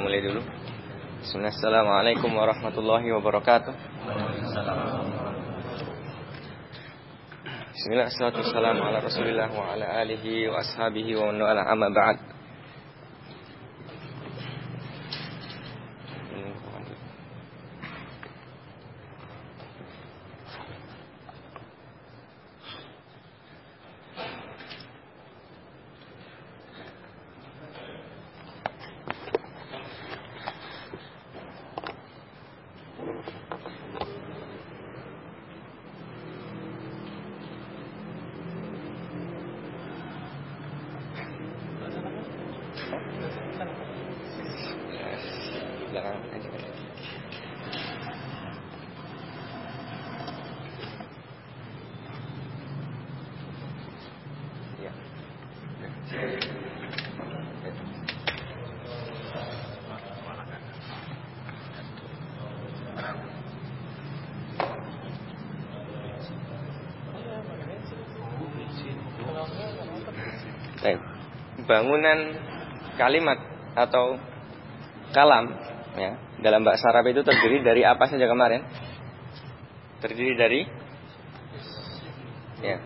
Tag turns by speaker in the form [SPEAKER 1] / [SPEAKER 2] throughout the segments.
[SPEAKER 1] mulai dulu. Assalamualaikum warahmatullahi wabarakatuh. Bismillah, salatu wassalamu ala rasulillah wa ala alihi wa ashabihi wa man wala amma ba'd. Bangunan kalimat atau kalam ya dalam bahasa Arab itu terdiri dari apa saja kemarin? Terdiri dari ya.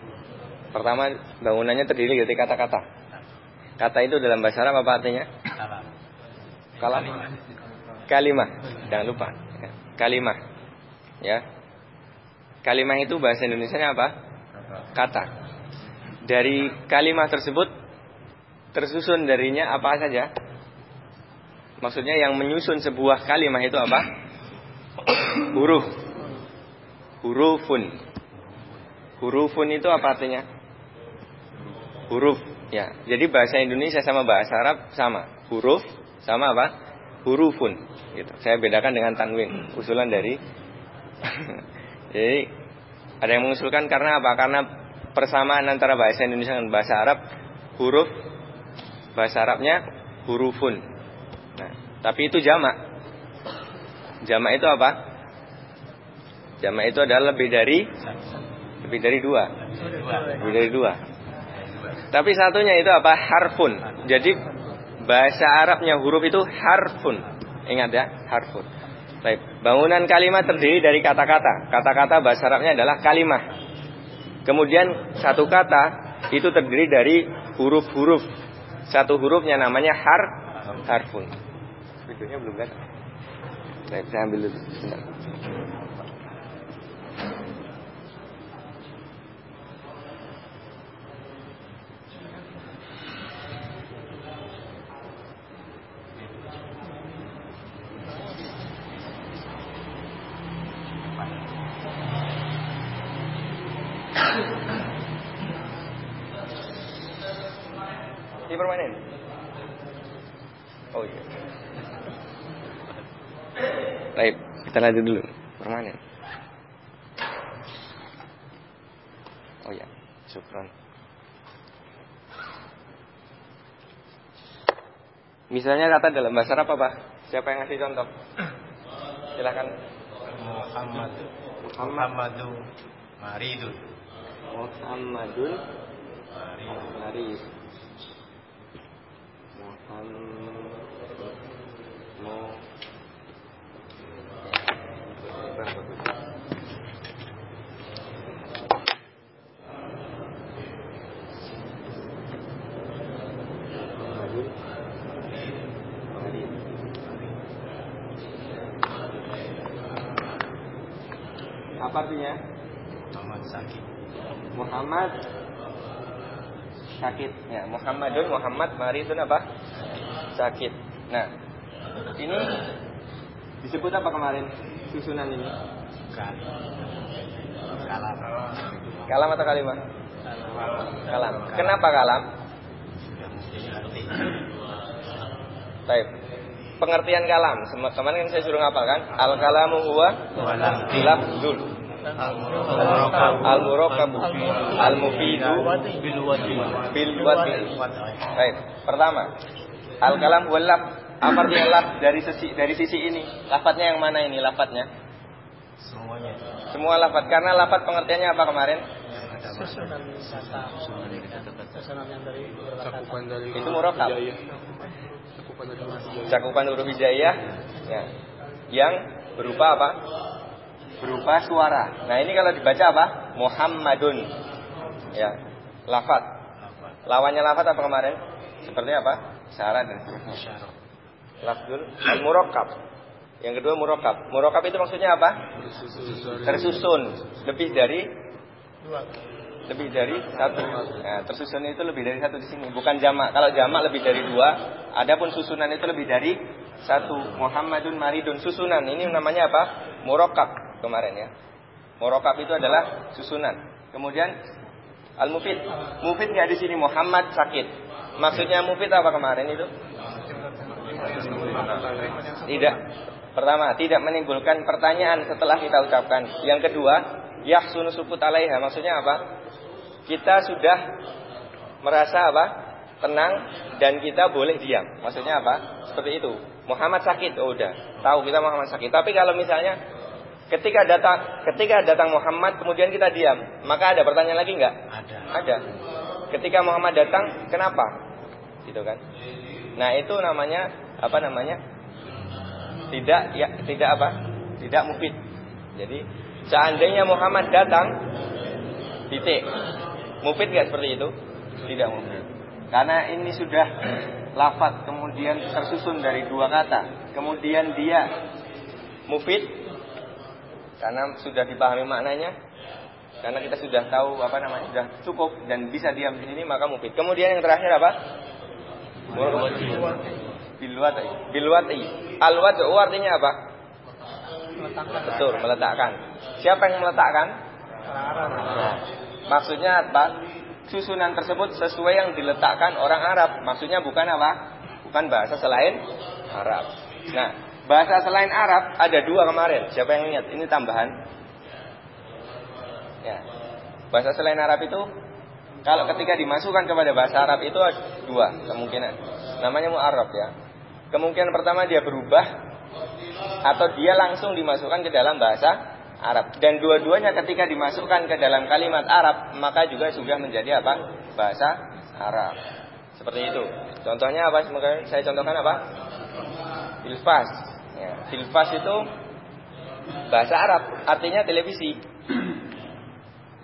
[SPEAKER 1] Pertama bangunannya terdiri dari kata-kata. Kata itu dalam bahasa Arab apa artinya? Kalam. Kalimah. Jangan lupa. Ya. Kalimah. Ya. Kalimah itu bahasa Indonesia apa? Kata. Dari kalimah tersebut tersusun darinya apa saja? Maksudnya yang menyusun sebuah kalimat itu apa? Huruf. Hurufun. Hurufun itu apa artinya? Huruf. Ya, jadi bahasa Indonesia sama bahasa Arab sama. Huruf sama apa? Hurufun. Gitu. Saya bedakan dengan tanwin, usulan dari. jadi ada yang mengusulkan karena apa? Karena persamaan antara bahasa Indonesia dan bahasa Arab huruf bahasa Arabnya hurufun. Nah, tapi itu jamak. Jamak itu apa? Jamak itu adalah lebih dari lebih dari dua. Lebih dari dua. Tapi satunya itu apa? Harfun. Jadi bahasa Arabnya huruf itu harfun. Ingat ya, harfun. Baik, bangunan kalimat terdiri dari kata-kata. Kata-kata bahasa Arabnya adalah kalimah. Kemudian satu kata itu terdiri dari huruf-huruf satu hurufnya namanya har harfun. Videonya belum kan? Saya ambil dulu. permanen? Oh iya. Baik, kita lanjut dulu. Permanen. Oh ya, syukron. Misalnya kata dalam bahasa apa? Siapa yang ngasih contoh? Silakan.
[SPEAKER 2] Muhammad. Muhammadu Maridun.
[SPEAKER 1] Muhammadun Maridun. Apa artinya?
[SPEAKER 2] Muhammad sakit.
[SPEAKER 1] Muhammad sakit. Ya, Muhammadun Muhammad maridun apa? Sakit. Nah, ini disebut apa kemarin susunan ini?
[SPEAKER 2] Kalam.
[SPEAKER 1] Kalam atau kalimah? Kalam. Kenapa kalam? Baik. Pengertian kalam. Kemarin kan saya suruh ngapal kan? Al kalamu huwa lafzul. Al murakabu al mufidu bil wadi. Baik. Pertama, al kalam huwa laf. Apa artinya laf dari sisi dari sisi ini? Lafadznya yang mana ini lafadznya?
[SPEAKER 2] Semuanya.
[SPEAKER 1] Semua lafadz karena lafadz pengertiannya apa kemarin?
[SPEAKER 3] susunan kata susunan yang dari
[SPEAKER 1] Itu murakab. cakupan huruf hijaiyah ya, yang berupa apa? Berupa suara. Nah, ini kalau dibaca apa? Muhammadun. Ya, lafat. Lawannya lafat apa kemarin? Seperti apa? Syarat dan seterusnya. Lafzul al-murakkab. Yang kedua murakkab. Murakkab itu maksudnya apa? Tersusun. Lebih dari lebih dari satu. Nah, tersusun itu lebih dari satu di sini, bukan jamak. Kalau jamak lebih dari dua, adapun susunan itu lebih dari satu. Muhammadun Maridun susunan. Ini namanya apa? Murokab kemarin ya. Murokab itu adalah susunan. Kemudian al mufid. Mufid nggak di sini Muhammad sakit. Maksudnya mufid apa kemarin itu? Tidak. Pertama, tidak menimbulkan pertanyaan setelah kita ucapkan. Yang kedua, yahsunu suput alaiha. Maksudnya apa? kita sudah merasa apa? Tenang dan kita boleh diam. Maksudnya apa? Seperti itu. Muhammad sakit, oh udah. Tahu kita Muhammad sakit. Tapi kalau misalnya ketika datang ketika datang Muhammad kemudian kita diam, maka ada pertanyaan lagi nggak?
[SPEAKER 2] Ada.
[SPEAKER 1] Ada. Ketika Muhammad datang, kenapa? Gitu kan? Nah, itu namanya apa namanya? Tidak ya tidak apa? Tidak mufid. Jadi seandainya Muhammad datang titik Mufid nggak seperti itu? Tidak mufid. Karena ini sudah lafat kemudian tersusun dari dua kata. Kemudian dia mufid karena sudah dipahami maknanya. Karena kita sudah tahu apa namanya sudah cukup dan bisa diam di sini maka mufid. Kemudian yang terakhir apa? Bilwati. Bilwati. Alwatu artinya apa? Betul, meletakkan. Siapa yang meletakkan? Maksudnya apa? Susunan tersebut sesuai yang diletakkan orang Arab. Maksudnya bukan apa? Bukan bahasa selain Arab. Nah, bahasa selain Arab ada dua kemarin. Siapa yang ingat? Ini tambahan. Ya. Bahasa selain Arab itu kalau ketika dimasukkan kepada bahasa Arab itu dua kemungkinan. Namanya mu'arab ya. Kemungkinan pertama dia berubah atau dia langsung dimasukkan ke dalam bahasa Arab. Dan dua-duanya ketika dimasukkan ke dalam kalimat Arab, maka juga sudah menjadi apa? Bahasa Arab. Seperti itu. Contohnya apa? Saya contohkan apa? Filfas. Ya, filfas itu bahasa Arab, artinya televisi.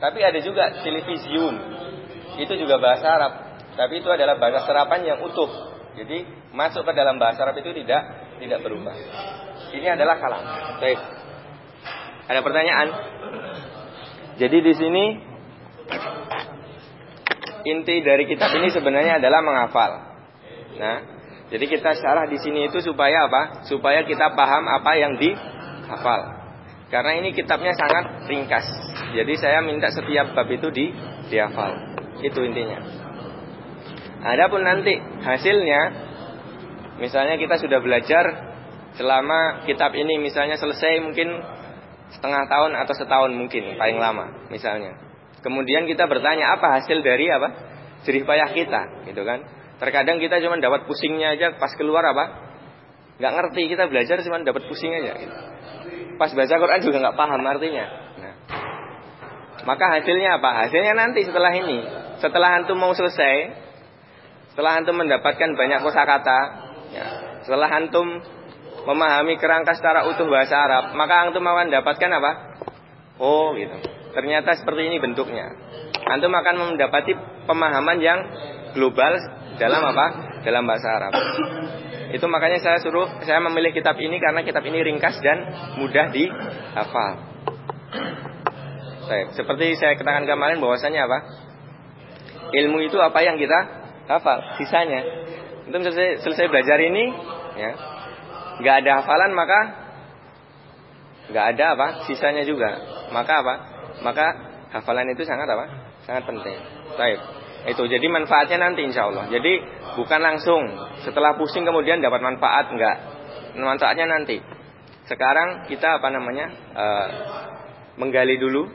[SPEAKER 1] Tapi ada juga televisiun. Itu juga bahasa Arab. Tapi itu adalah bahasa serapan yang utuh. Jadi masuk ke dalam bahasa Arab itu tidak tidak berubah. Ini adalah kalam. Baik. Ada pertanyaan? Jadi di sini inti dari kitab ini sebenarnya adalah menghafal. Nah, jadi kita syarah di sini itu supaya apa? Supaya kita paham apa yang dihafal. Karena ini kitabnya sangat ringkas. Jadi saya minta setiap bab itu di dihafal. Itu intinya. Adapun nanti hasilnya misalnya kita sudah belajar selama kitab ini misalnya selesai mungkin setengah tahun atau setahun mungkin paling lama misalnya. Kemudian kita bertanya apa hasil dari apa jerih payah kita, gitu kan? Terkadang kita cuma dapat pusingnya aja pas keluar apa? Nggak ngerti kita belajar cuma dapat pusing aja. Pas baca Quran juga nggak paham artinya. Nah, maka hasilnya apa? Hasilnya nanti setelah ini, setelah antum mau selesai, setelah antum mendapatkan banyak kosakata, ya, setelah antum memahami kerangka secara utuh bahasa Arab, maka antum akan dapatkan apa? Oh, gitu. Ternyata seperti ini bentuknya. Antum akan mendapati pemahaman yang global dalam apa? Dalam bahasa Arab. Itu makanya saya suruh saya memilih kitab ini karena kitab ini ringkas dan mudah dihafal. Seperti saya katakan kemarin bahwasanya apa? Ilmu itu apa yang kita hafal, sisanya. Antum selesai, selesai belajar ini, ya, nggak ada hafalan maka nggak ada apa sisanya juga maka apa maka hafalan itu sangat apa sangat penting baik itu jadi manfaatnya nanti insya Allah jadi bukan langsung setelah pusing kemudian dapat manfaat enggak manfaatnya nanti sekarang kita apa namanya e, menggali dulu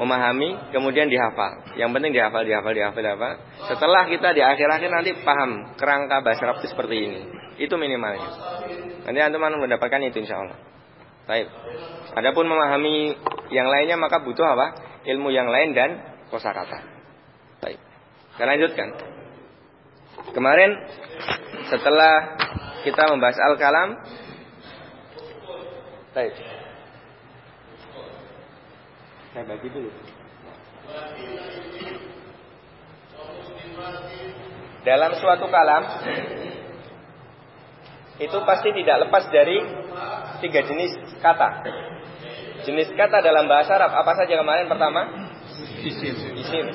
[SPEAKER 1] memahami kemudian dihafal yang penting dihafal dihafal dihafal dihafal setelah kita di akhir-akhir nanti paham kerangka bahasa Arab itu seperti ini itu minimalnya Nanti antum mendapatkan itu insya Allah. Baik. Adapun memahami yang lainnya maka butuh apa? Ilmu yang lain dan kosakata. Baik. Kita lanjutkan. Kemarin setelah kita membahas al-kalam. Baik. Saya bagi dulu. Dalam suatu kalam itu pasti tidak lepas dari tiga jenis kata. Jenis kata dalam bahasa Arab apa saja kemarin pertama?
[SPEAKER 2] Isim.
[SPEAKER 1] Isim.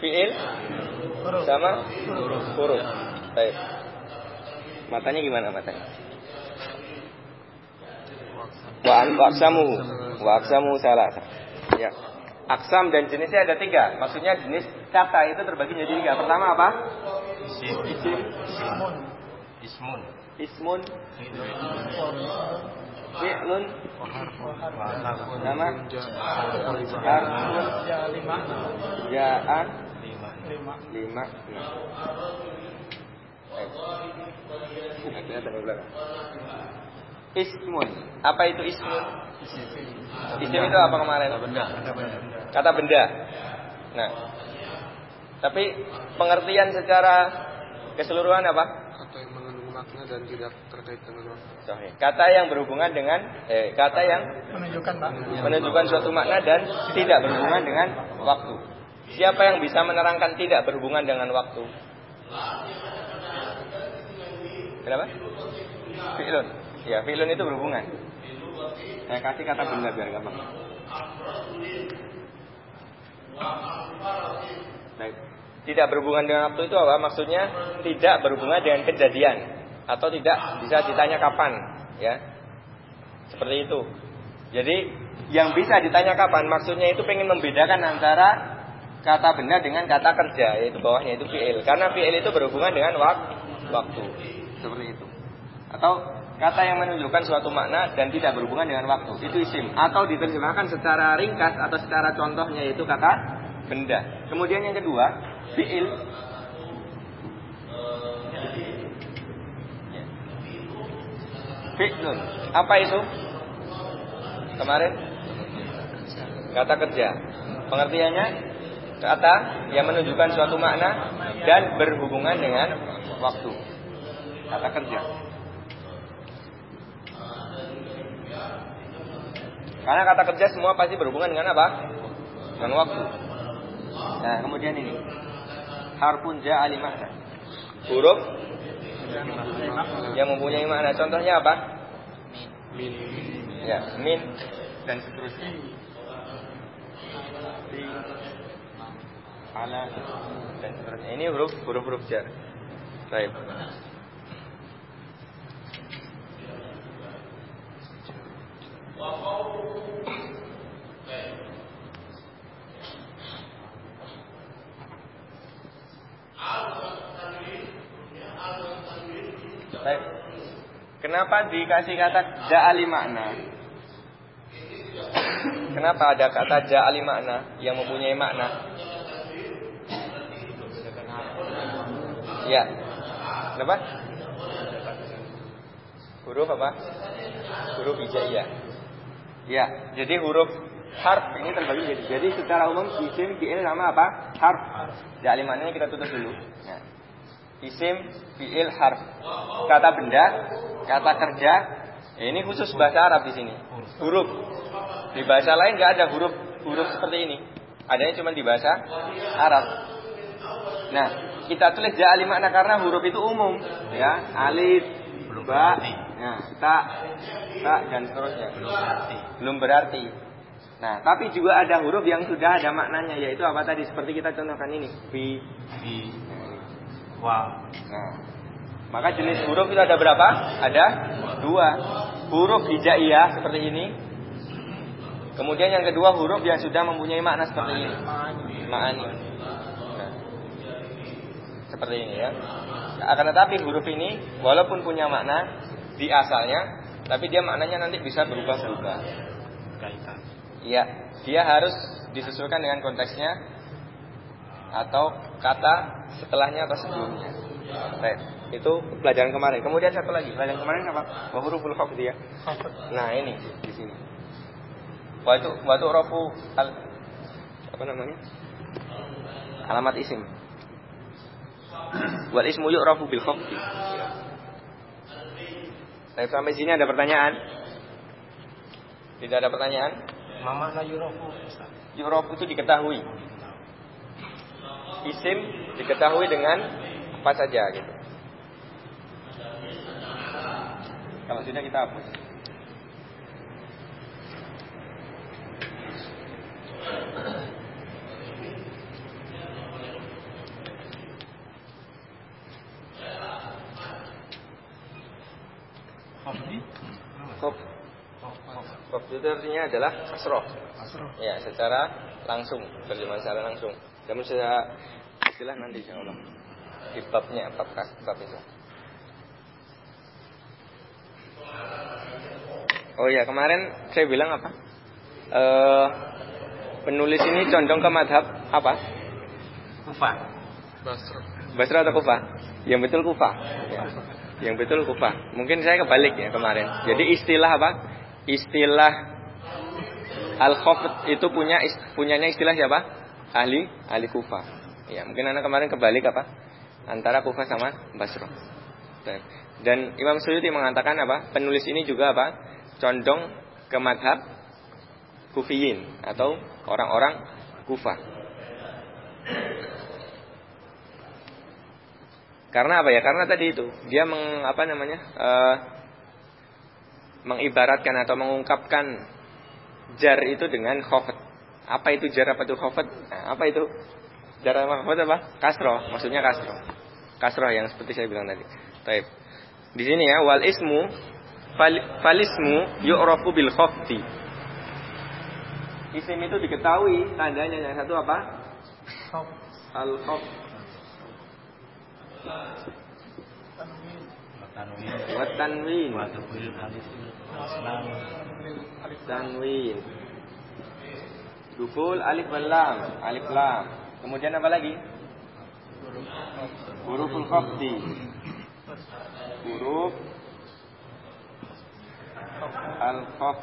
[SPEAKER 1] Fiil. Sama huruf. Baik. Matanya gimana matanya? Wa aksamu. Wa aksamu salah. Ya. Aksam dan jenisnya ada tiga. Maksudnya jenis kata itu terbagi menjadi tiga. Pertama apa?
[SPEAKER 2] Isim.
[SPEAKER 1] Isim.
[SPEAKER 2] Ismun.
[SPEAKER 1] Ismun. Fi'lun. Nama. Harfun. Ja'an.
[SPEAKER 2] Lima.
[SPEAKER 1] Nah, di belakang. Ismun. Apa itu ismun? Isim itu apa kemarin?
[SPEAKER 2] Benda.
[SPEAKER 1] Kata benda. Nah, tapi pengertian secara keseluruhan apa?
[SPEAKER 3] Kata yang mengandung makna dan tidak terkait dengan waktu.
[SPEAKER 1] Sahih. Kata yang berhubungan dengan eh, kata yang
[SPEAKER 4] menunjukkan Pak.
[SPEAKER 1] menunjukkan suatu makna dan tidak berhubungan dengan waktu. Siapa yang bisa menerangkan tidak berhubungan dengan waktu? Kenapa? Fi'lun. Ya, fi'lun itu berhubungan. Saya kasih kata benda biar gampang. Baik. Tidak berhubungan dengan waktu itu apa? Maksudnya tidak berhubungan dengan kejadian atau tidak bisa ditanya kapan, ya. Seperti itu. Jadi yang bisa ditanya kapan maksudnya itu pengen membedakan antara kata benda dengan kata kerja yaitu bawahnya itu fi'il. Karena fi'il itu berhubungan dengan wak waktu. Seperti itu. Atau kata yang menunjukkan suatu makna dan tidak berhubungan dengan waktu. Itu isim. Atau diterjemahkan secara ringkas atau secara contohnya yaitu kata benda. Kemudian yang kedua fi'il. Fi'lun. Apa itu? Kemarin? Kata kerja. Pengertiannya kata yang menunjukkan suatu makna dan berhubungan dengan waktu. Kata kerja. Karena kata kerja semua pasti berhubungan dengan apa? Dengan waktu. Nah kemudian ini. Harfun ja'ali makna. Huruf yang mempunyai makna. Contohnya apa?
[SPEAKER 3] Min.
[SPEAKER 1] ya min. Dan seterusnya ala dan seterusnya ini huruf huruf huruf jar baik Baik. Kenapa dikasih kata ja'ali makna? Kenapa ada kata ja'ali makna yang mempunyai makna? Ya. Kenapa? Huruf apa? Huruf hijaiyah. Ya, jadi huruf harf ini terbagi jadi. Jadi secara umum isim fi'il nama apa? Harf. Ja'ali maknanya kita tutup dulu. Ya. Isim fi'il harf. Kata benda, kata kerja. Ya, ini khusus bahasa Arab di sini. Huruf. Di bahasa lain nggak ada huruf huruf seperti ini. Adanya cuma di bahasa Arab. Nah, kita tulis ja'ali makna karena huruf itu umum, ya. Alif, ba, ya, ta, ta dan seterusnya.
[SPEAKER 2] Belum berarti.
[SPEAKER 1] Belum berarti. Nah, tapi juga ada huruf yang sudah ada maknanya yaitu apa tadi seperti kita contohkan ini. Fi.
[SPEAKER 2] Di. Wa.
[SPEAKER 1] Nah, maka jenis huruf itu ada berapa? Ada dua. Huruf hijaiyah seperti ini. Kemudian yang kedua huruf yang sudah mempunyai makna seperti ini. Ma'ani. Seperti ini ya. Akan tetapi huruf ini walaupun punya makna di asalnya, tapi dia maknanya nanti bisa berubah-berubah. Iya, dia harus disesuaikan dengan konteksnya atau kata setelahnya atau sebelumnya. Baik, itu pelajaran kemarin. Kemudian satu lagi, pelajaran kemarin apa? Wa huruful ya. Nah, ini di sini. Wa itu wa itu rafu al apa namanya? Alamat isim. Wal ismu yu'rafu bil khafd. Saya sampai sini ada pertanyaan? Tidak ada pertanyaan?
[SPEAKER 2] Mama na yurofu Ustaz.
[SPEAKER 1] Yurof itu diketahui. Isim diketahui dengan apa saja gitu. Kalau tidak kita hapus.
[SPEAKER 2] Khafdi.
[SPEAKER 1] Khof. Khof itu artinya adalah kasroh. Ya, secara langsung, terjemahan secara langsung. Namun saya istilah nanti insya Allah. Di babnya, bab, itu. Oh ya, kemarin saya bilang apa? Eh, penulis ini condong ke madhab apa?
[SPEAKER 2] Kufa.
[SPEAKER 3] Basra.
[SPEAKER 1] Basra atau Kufa? Yang betul Kufa. Ya. Yang betul Kufa. Mungkin saya kebalik ya kemarin. Jadi istilah apa? Istilah al khafd itu punya punyanya istilah siapa? Ahli ahli Kufa. Ya, mungkin anak kemarin kebalik apa? Antara Kufa sama Basra. Dan- Dan Imam Suyuti mengatakan apa? Penulis ini juga apa? Condong ke madhab Kufiyin atau orang-orang Kufa. Karena apa ya? Karena tadi itu dia meng, apa namanya? eh, mengibaratkan atau mengungkapkan jar itu dengan khofat. Apa itu jar apa itu khofat? Nah, apa itu jar apa khofat apa? Kasro, maksudnya kasro. Kasro yang seperti saya bilang tadi. Taib. Di sini ya wal ismu fal- falismu yu'rafu bil khafti. Isim itu diketahui tandanya yang satu apa? Al
[SPEAKER 2] Tanwin.
[SPEAKER 1] Wa tanwin. Tanwin. Dukul alif wal lam, alif lam. Kemudian apa lagi? Huruful khafdi. Huruf al khaf.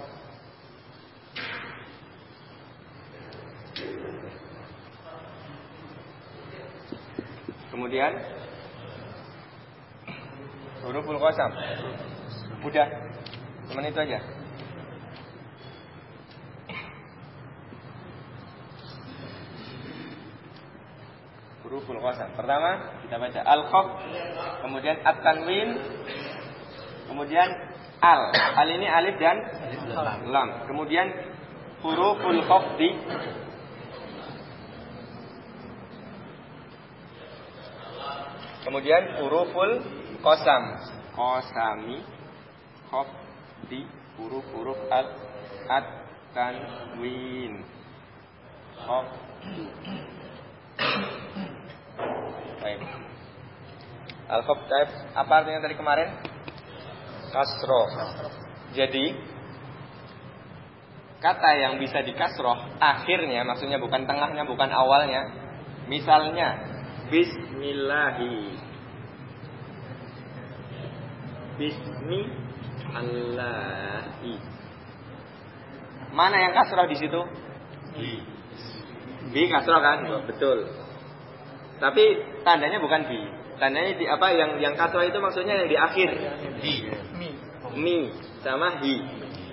[SPEAKER 1] Kemudian huruful qasam. Udah. Cuman itu aja. huruful qasam. Pertama kita baca al khaf, kemudian at tanwin, kemudian al. Al ini alif dan lam. Kemudian huruful khafdi Kemudian huruful qasam. Qasami khafdi huruf-huruf al at tanwin. Khafdi. Baik. Al-Khaf Taib, apa artinya tadi kemarin? Kasro. Jadi kata yang bisa dikasroh akhirnya maksudnya bukan tengahnya bukan awalnya misalnya Bismillahi Bismi Allahi mana yang kasroh di situ
[SPEAKER 2] Bi.
[SPEAKER 1] Bi kasroh kan betul tapi tandanya bukan bi. Tandanya di apa yang yang kasroh itu maksudnya yang di akhir.
[SPEAKER 2] Di.
[SPEAKER 1] Mi sama hi.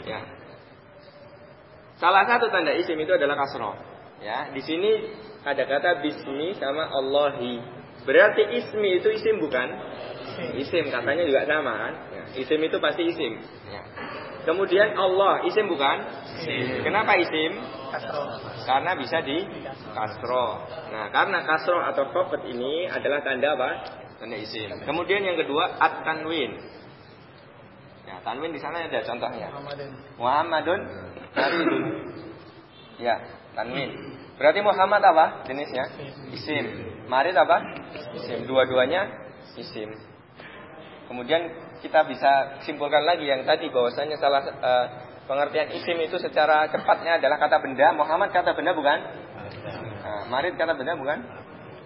[SPEAKER 1] Ya. Salah satu tanda isim itu adalah kasroh. Ya, di sini ada kata bismi sama Allahi. Berarti ismi itu isim bukan? Isim katanya juga sama kan? Ya, isim itu pasti isim. Ya. Kemudian Allah isim bukan? Kenapa isim? Karena bisa di kasro. Nah, karena kasro atau khafat ini adalah tanda apa? Tanda isim. Kemudian yang kedua at tanwin. Ya, tanwin di sana ada contohnya. Muhammadun Maridun. Ya, tanwin. Berarti Muhammad apa jenisnya? Isim. Marid apa? Isim. Dua-duanya isim. Kemudian kita bisa simpulkan lagi yang tadi bahwasanya salah eh, pengertian isim itu secara cepatnya adalah kata benda. Muhammad kata benda bukan? Nah, marid kata benda bukan?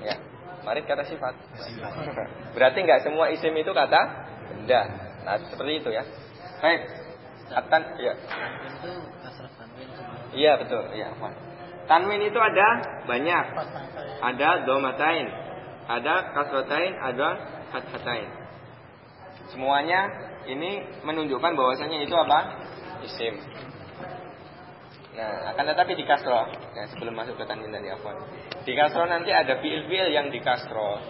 [SPEAKER 1] Ya. Marid kata sifat. Berarti nggak semua isim itu kata benda. Nah, seperti itu ya. Baik. Atan, ya. Iya betul, iya. Tanwin itu ada banyak. Ada domatain, ada kasrotain, ada fathatain. Semuanya ini menunjukkan bahwasanya itu apa? Isim. Nah, akan tetapi di kasro, nah, sebelum masuk ke tanwin dan afwan. Di kasro nanti ada fiil-fiil yang di kasro.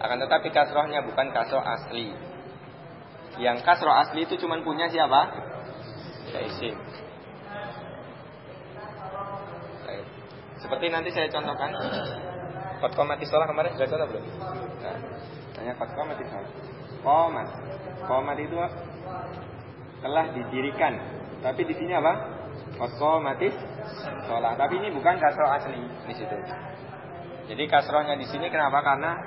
[SPEAKER 1] Akan tetapi kasrohnya bukan kasro asli. Yang kasro asli itu cuma punya siapa? Ya isim. Seperti nanti saya contohkan. Kot komati sholat kemarin sudah contoh belum? Nah, tanya komati sholat. Komat. Komat itu telah didirikan. Tapi di sini apa? Kot komatis sholat. Tapi ini bukan kasro asli di situ. Jadi kasrohnya di sini kenapa? Karena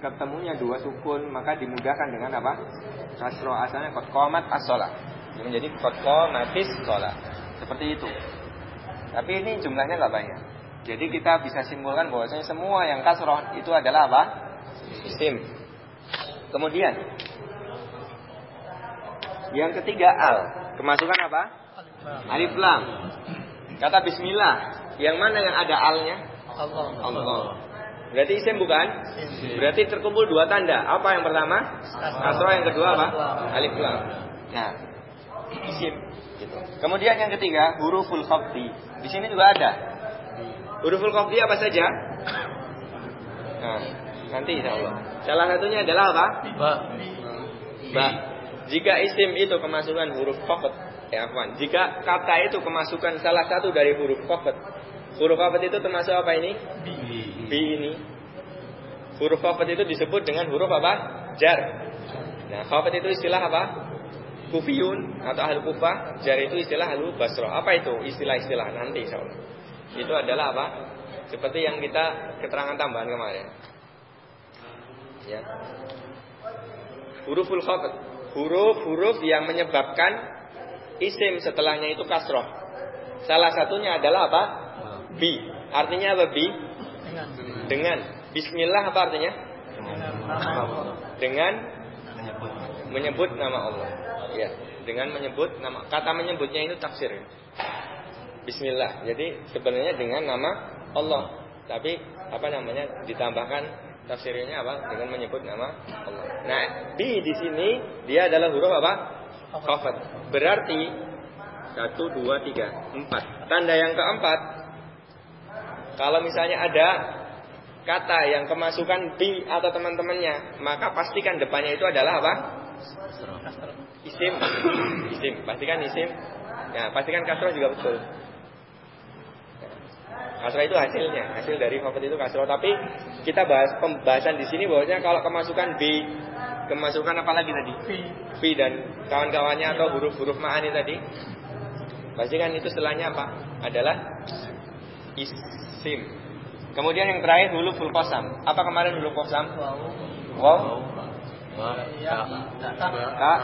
[SPEAKER 1] ketemunya dua sukun maka dimudahkan dengan apa? Kasro asalnya kot komat as sholat. Menjadi kot komatis sholat. Seperti itu. Tapi ini jumlahnya nggak banyak. Jadi kita bisa simpulkan bahwasanya semua yang kasroh itu adalah apa? Isim. Kemudian yang ketiga al. Kemasukan apa? Alif lam. Kata bismillah. Yang mana yang ada alnya?
[SPEAKER 4] Allah.
[SPEAKER 1] Allah. Berarti isim bukan? Berarti terkumpul dua tanda. Apa yang pertama? Kasroh yang kedua apa? Alif lam. Nah, isim. Gitu. Kemudian yang ketiga huruful khafdi. Di sini juga ada. Huruful khafdi apa saja? Nah, nanti insya Allah. Salah satunya adalah apa?
[SPEAKER 4] Ba.
[SPEAKER 1] Ba. Jika isim itu kemasukan huruf khafd, ya afwan. Jika kata itu kemasukan salah satu dari huruf khafd, huruf khafd itu termasuk apa ini? Bi ini. Huruf khafd itu disebut dengan huruf apa? Jar. Nah, khafd itu istilah apa? Kufiyun atau ahli kufah, jar itu istilah ahli basroh. Apa itu istilah-istilah nanti insyaallah. Itu adalah apa? Seperti yang kita keterangan tambahan kemarin. Ya. Huruful khafd, huruf-huruf yang menyebabkan isim setelahnya itu kasroh. Salah satunya adalah apa? Bi. Artinya apa bi?
[SPEAKER 4] Dengan.
[SPEAKER 1] Dengan. Bismillah apa artinya? Dengan menyebut nama Allah. Ya, dengan menyebut nama kata menyebutnya itu tafsir. Bismillah. Jadi sebenarnya dengan nama Allah. Tapi apa namanya ditambahkan tafsirnya apa? Dengan menyebut nama Allah. Nah, di di sini dia adalah huruf apa? Khafat. Berarti satu, dua, tiga, empat. Tanda yang keempat, kalau misalnya ada kata yang kemasukan bi atau teman-temannya, maka pastikan depannya itu adalah apa? Isim. Isim. Pastikan isim. Ya, pastikan kasroh juga betul. Kasroh itu hasilnya, hasil dari khafat itu kasroh. Tapi kita bahas pembahasan di sini bahwasanya kalau kemasukan bi, kemasukan apa lagi tadi? Bi dan kawan-kawannya atau huruf-huruf ma'ani tadi. Pastikan itu setelahnya apa? Adalah isim. Kemudian yang terakhir huruf kosam. Apa kemarin huruf kosam? Wow, ka,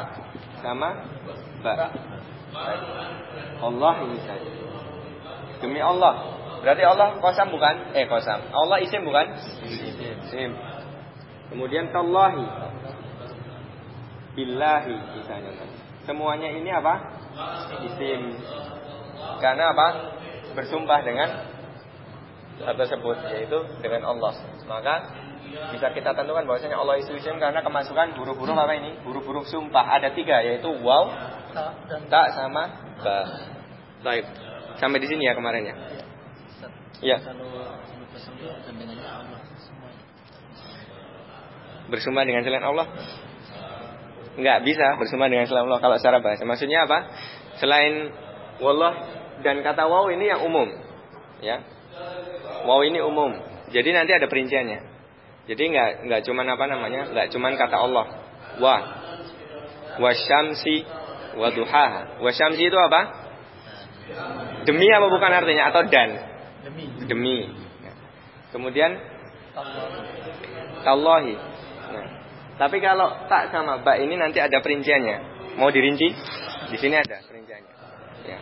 [SPEAKER 1] sama ba. Allah ini saja. Demi Allah. Berarti Allah kosam bukan? Eh kosam. Allah isim bukan? Isim. Kemudian tallahi. Billahi misalnya. Semuanya ini apa? Isim. Karena apa? Bersumpah dengan hal tersebut yaitu dengan Allah. Maka bisa kita tentukan bahwasanya Allah itu isim karena kemasukan huruf-huruf apa ini? Huruf-huruf sumpah ada tiga yaitu waw,
[SPEAKER 4] Ta dan
[SPEAKER 1] ta sama ba. Baik. Sampai di sini ya kemarin ya.
[SPEAKER 4] Semua.
[SPEAKER 1] Bersumpah dengan selain Allah? Enggak bisa bersumpah dengan selain Allah kalau secara bahasa. Maksudnya apa? Selain wallah dan kata waw ini yang umum. Ya. Waw ini umum. Jadi nanti ada perinciannya. Jadi enggak enggak cuman apa namanya? Enggak cuman kata Allah. Wa wa syamsi wa duhaha. Wa syamsi itu apa? Demi apa bukan artinya atau dan?
[SPEAKER 4] Demi.
[SPEAKER 1] Kemudian
[SPEAKER 4] Allah.
[SPEAKER 1] Tallahi. Nah, tapi kalau tak sama ba ini nanti ada perinciannya. Mau dirinci? Di sini ada perinciannya. Ya.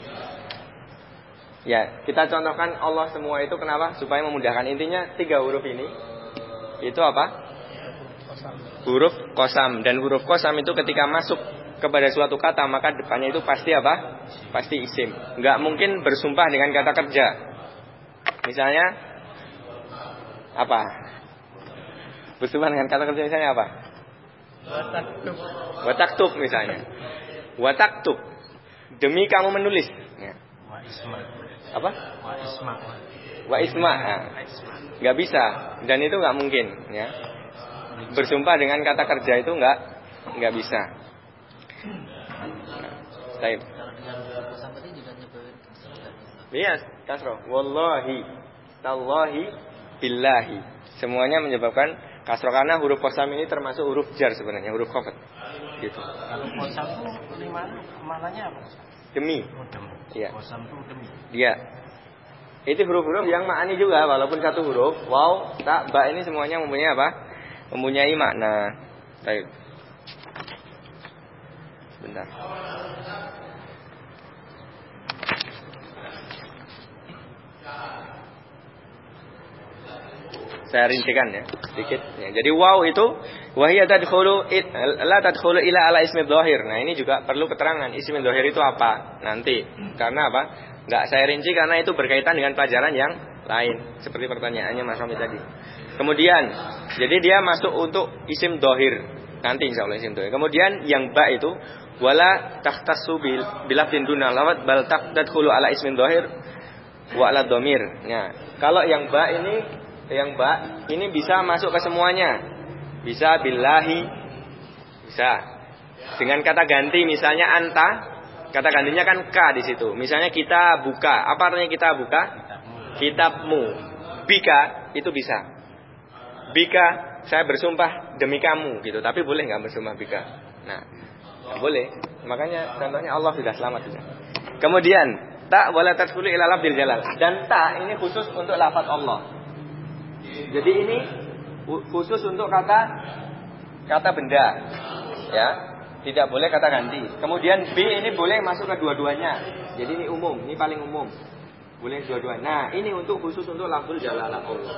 [SPEAKER 1] Ya, kita contohkan Allah semua itu kenapa? Supaya memudahkan intinya tiga huruf ini itu apa? Huruf kosam dan huruf kosam itu ketika masuk kepada suatu kata maka depannya itu pasti apa? Pasti isim. Nggak mungkin bersumpah dengan kata kerja. Misalnya apa? Bersumpah dengan kata kerja misalnya apa?
[SPEAKER 4] Wataktub.
[SPEAKER 1] Wataktub misalnya. Wa taktub. Demi kamu menulis. Ya.
[SPEAKER 2] Wa.
[SPEAKER 1] Apa?
[SPEAKER 2] Wa isma.
[SPEAKER 1] Isma. nggak bisa dan itu nggak mungkin ya bersumpah dengan kata kerja itu nggak nggak bisa nah, Iya kasro wallahi. Tallahi billahi. Semuanya menyebabkan kasro. Karena huruf kosam ini termasuk huruf jar sebenarnya huruf khafat. Gitu.
[SPEAKER 2] Kalau kosam tuh lima maknanya apa?
[SPEAKER 1] demi.
[SPEAKER 2] Oh, demi.
[SPEAKER 1] Iya.
[SPEAKER 2] Kosam tuh demi.
[SPEAKER 1] dia itu huruf-huruf yang maknanya juga walaupun satu huruf. Wow tak ba ini semuanya mempunyai apa? Mempunyai makna. Baik. Sebentar saya rincikan ya sedikit. Ya. jadi wow itu wahia tadkhulu la tadkhulu ila ala ismi dhahir. Nah ini juga perlu keterangan ismi dhahir itu apa nanti? Karena apa? Nggak saya rinci karena itu berkaitan dengan pelajaran yang lain seperti pertanyaannya Mas Romi tadi. Kemudian jadi dia masuk untuk isim dhahir nanti insya Allah isim dhahir. Kemudian yang ba itu wala tahtasu bil bilafdin duna lawat bal tadkhulu ala ismin dhahir wa ala domir. Nah, kalau yang ba ini yang ba ini bisa masuk ke semuanya. Bisa billahi bisa. Dengan kata ganti misalnya anta, kata gantinya kan ka di situ. Misalnya kita buka. Apa artinya kita buka? Kitabmu. Bika itu bisa. Bika saya bersumpah demi kamu gitu. Tapi boleh nggak bersumpah bika? Nah, boleh. Makanya contohnya Allah sudah selamat sudah. Kemudian tak wala tadkhulu ila lafzil jalal. Dan tak ini khusus untuk lafaz Allah. Jadi ini hu- khusus untuk kata kata benda. Ya. Tidak boleh kata ganti. Kemudian B ini boleh masuk ke dua-duanya. Jadi ini umum, ini paling umum. Boleh dua-duanya. Nah, ini untuk khusus untuk lafzul jalalah Allah.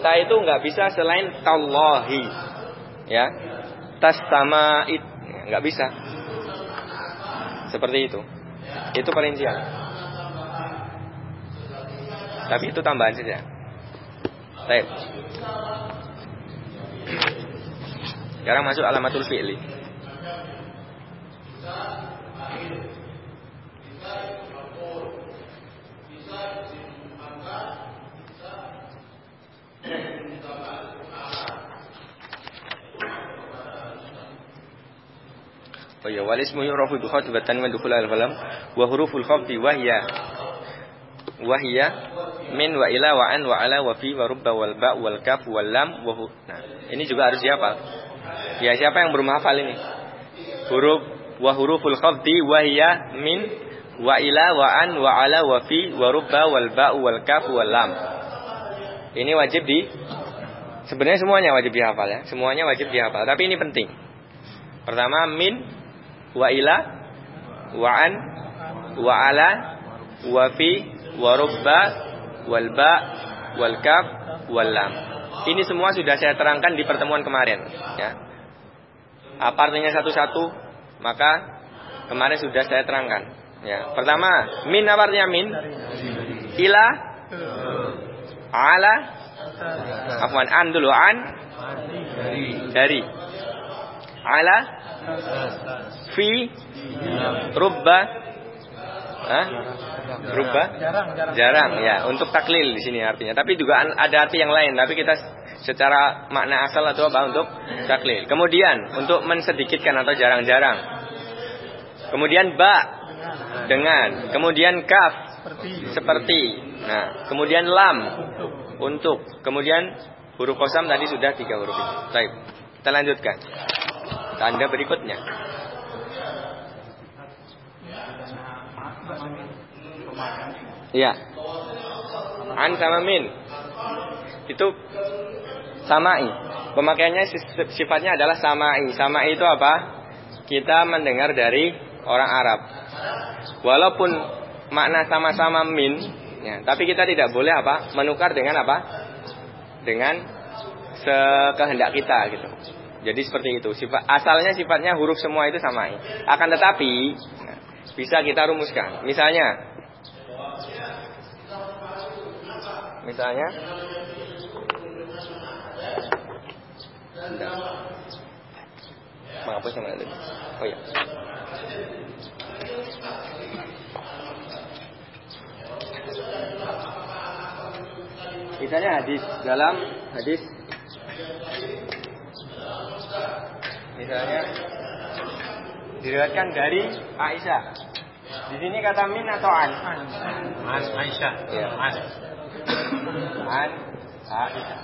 [SPEAKER 1] Ta itu nggak bisa selain tallahi. Ya. Tas sama it nggak bisa. Seperti itu. Itu perincian. Tapi itu tambahan saja. Baik. Sekarang masuk alamatul fi'li. Oh ya, wal ismu yu'rafu bi khatibatan wa dukhul al-falam wa huruful khafdi wa hiya wa hiya min wa ila wa an wa ala wa fi wa rubba wal ba wal kaf wal lam wa hu. Nah, ini juga harus dihafal. Ya, siapa yang belum hafal ini? Huruf wa huruful khafdi wa hiya min wa ila wa an wa ala wa fi wa rubba wal ba wal kaf wal lam. Ini wajib di sebenarnya semuanya wajib dihafal ya. Semuanya wajib dihafal, tapi ini penting. Pertama min wa ila wa an wa ala wa fi wa rubba wal ba wal kaf wal lam. Ini semua sudah saya terangkan di pertemuan kemarin ya. Apa artinya satu-satu? Maka kemarin sudah saya terangkan ya. Pertama, min apa artinya min? Ila ala afwan an dulu an dari ala fi rubba Hah? rubba jarang ya. Untuk taklil di sini artinya. Tapi juga ada arti yang lain. Tapi kita secara makna asal atau apa untuk taklil. Kemudian untuk mensedikitkan atau jarang-jarang. Kemudian ba. Dengan. Kemudian kaf. Seperti. Nah kemudian lam. Untuk. Kemudian huruf kosam tadi sudah tiga huruf baik kita lanjutkan. Tanda berikutnya Iya. An sama min. Itu samai. Pemakaiannya sifatnya adalah samai. Samai itu apa? Kita mendengar dari orang Arab. Walaupun makna sama-sama min, ya, tapi kita tidak boleh apa? Menukar dengan apa? Dengan sekehendak kita gitu. Jadi seperti itu. Sifat asalnya sifatnya huruf semua itu samai. Akan tetapi bisa kita rumuskan. Misalnya Misalnya Menghapus yang mana tadi? Oh iya Misalnya hadis dalam hadis misalnya diriwayatkan dari Aisyah. Di sini kata min atau an?
[SPEAKER 2] Mas Aisyah.
[SPEAKER 1] Iya.
[SPEAKER 2] Mas.
[SPEAKER 1] An Aisyah.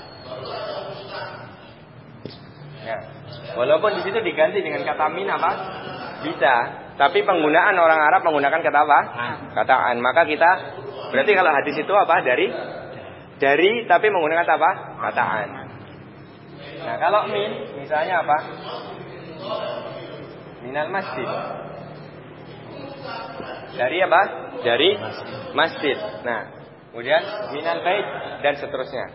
[SPEAKER 1] Ya. Walaupun di situ diganti dengan kata min apa? Bisa. Tapi penggunaan orang Arab menggunakan kata apa? Kata an. Maka kita berarti kalau hadis itu apa? Dari dari tapi menggunakan kata apa? Kata an. Nah, kalau min misalnya apa? Minal masjid. Dari apa? Dari masjid. Nah, kemudian minal bait dan seterusnya.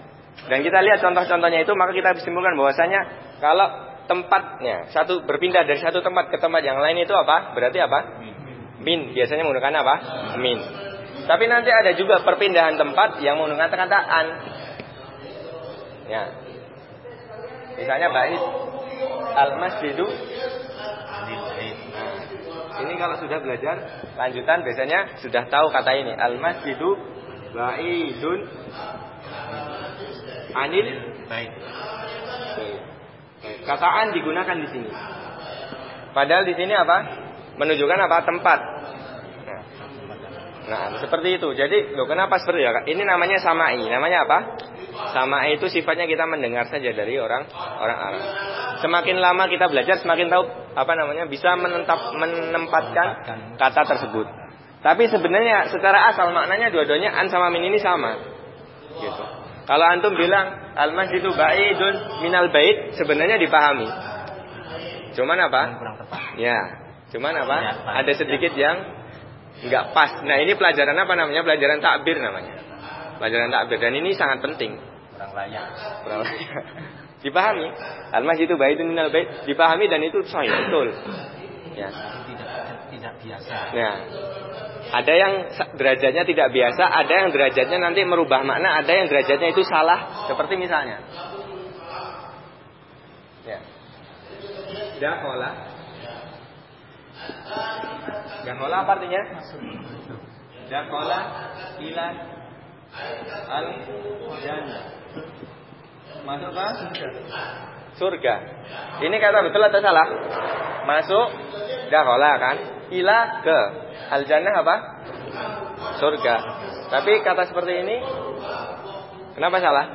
[SPEAKER 1] Dan kita lihat contoh-contohnya itu maka kita simpulkan bahwasanya kalau tempatnya satu berpindah dari satu tempat ke tempat yang lain itu apa? Berarti apa? Min. Biasanya menggunakan apa? Min. Tapi nanti ada juga perpindahan tempat yang menggunakan kata an. Ya. Misalnya bait al masjidu
[SPEAKER 2] Anil bait.
[SPEAKER 1] Nah, ini kalau sudah belajar lanjutan biasanya sudah tahu kata ini al masjidu baidun anil
[SPEAKER 2] Bait.
[SPEAKER 1] kata an digunakan di sini. Padahal di sini apa? Menunjukkan apa? Tempat. Nah, Nah, seperti itu. Jadi, loh kenapa seperti itu? Ini namanya samai. Namanya apa? Samai itu sifatnya kita mendengar saja dari orang orang Arab. Semakin lama kita belajar, semakin tahu apa namanya bisa menentap menempatkan kata tersebut. Tapi sebenarnya secara asal maknanya dua-duanya an sama min ini sama. Gitu. Kalau antum bilang al masjidu baidun minal bait sebenarnya dipahami. Cuman apa? Ya, cuman apa?
[SPEAKER 2] Ya.
[SPEAKER 1] Ada sedikit yang nggak pas. Nah ini pelajaran apa namanya? Pelajaran takbir namanya. Pelajaran takbir dan ini sangat penting.
[SPEAKER 2] Kurang layak.
[SPEAKER 1] Kurang lebih. dipahami. Al masjidu baitun minal bait dipahami dan itu sahih betul. Ya.
[SPEAKER 2] Tidak tidak biasa.
[SPEAKER 1] Nah, ada yang derajatnya tidak biasa, ada yang derajatnya nanti merubah makna, ada yang derajatnya itu salah. Seperti misalnya, ya, dahola apa artinya? Dahola ila al jannah. Masuk ke surga. Ini kata betul atau salah? Masuk dahola kan? Ila ke al jannah apa? Surga. Tapi kata seperti ini kenapa salah?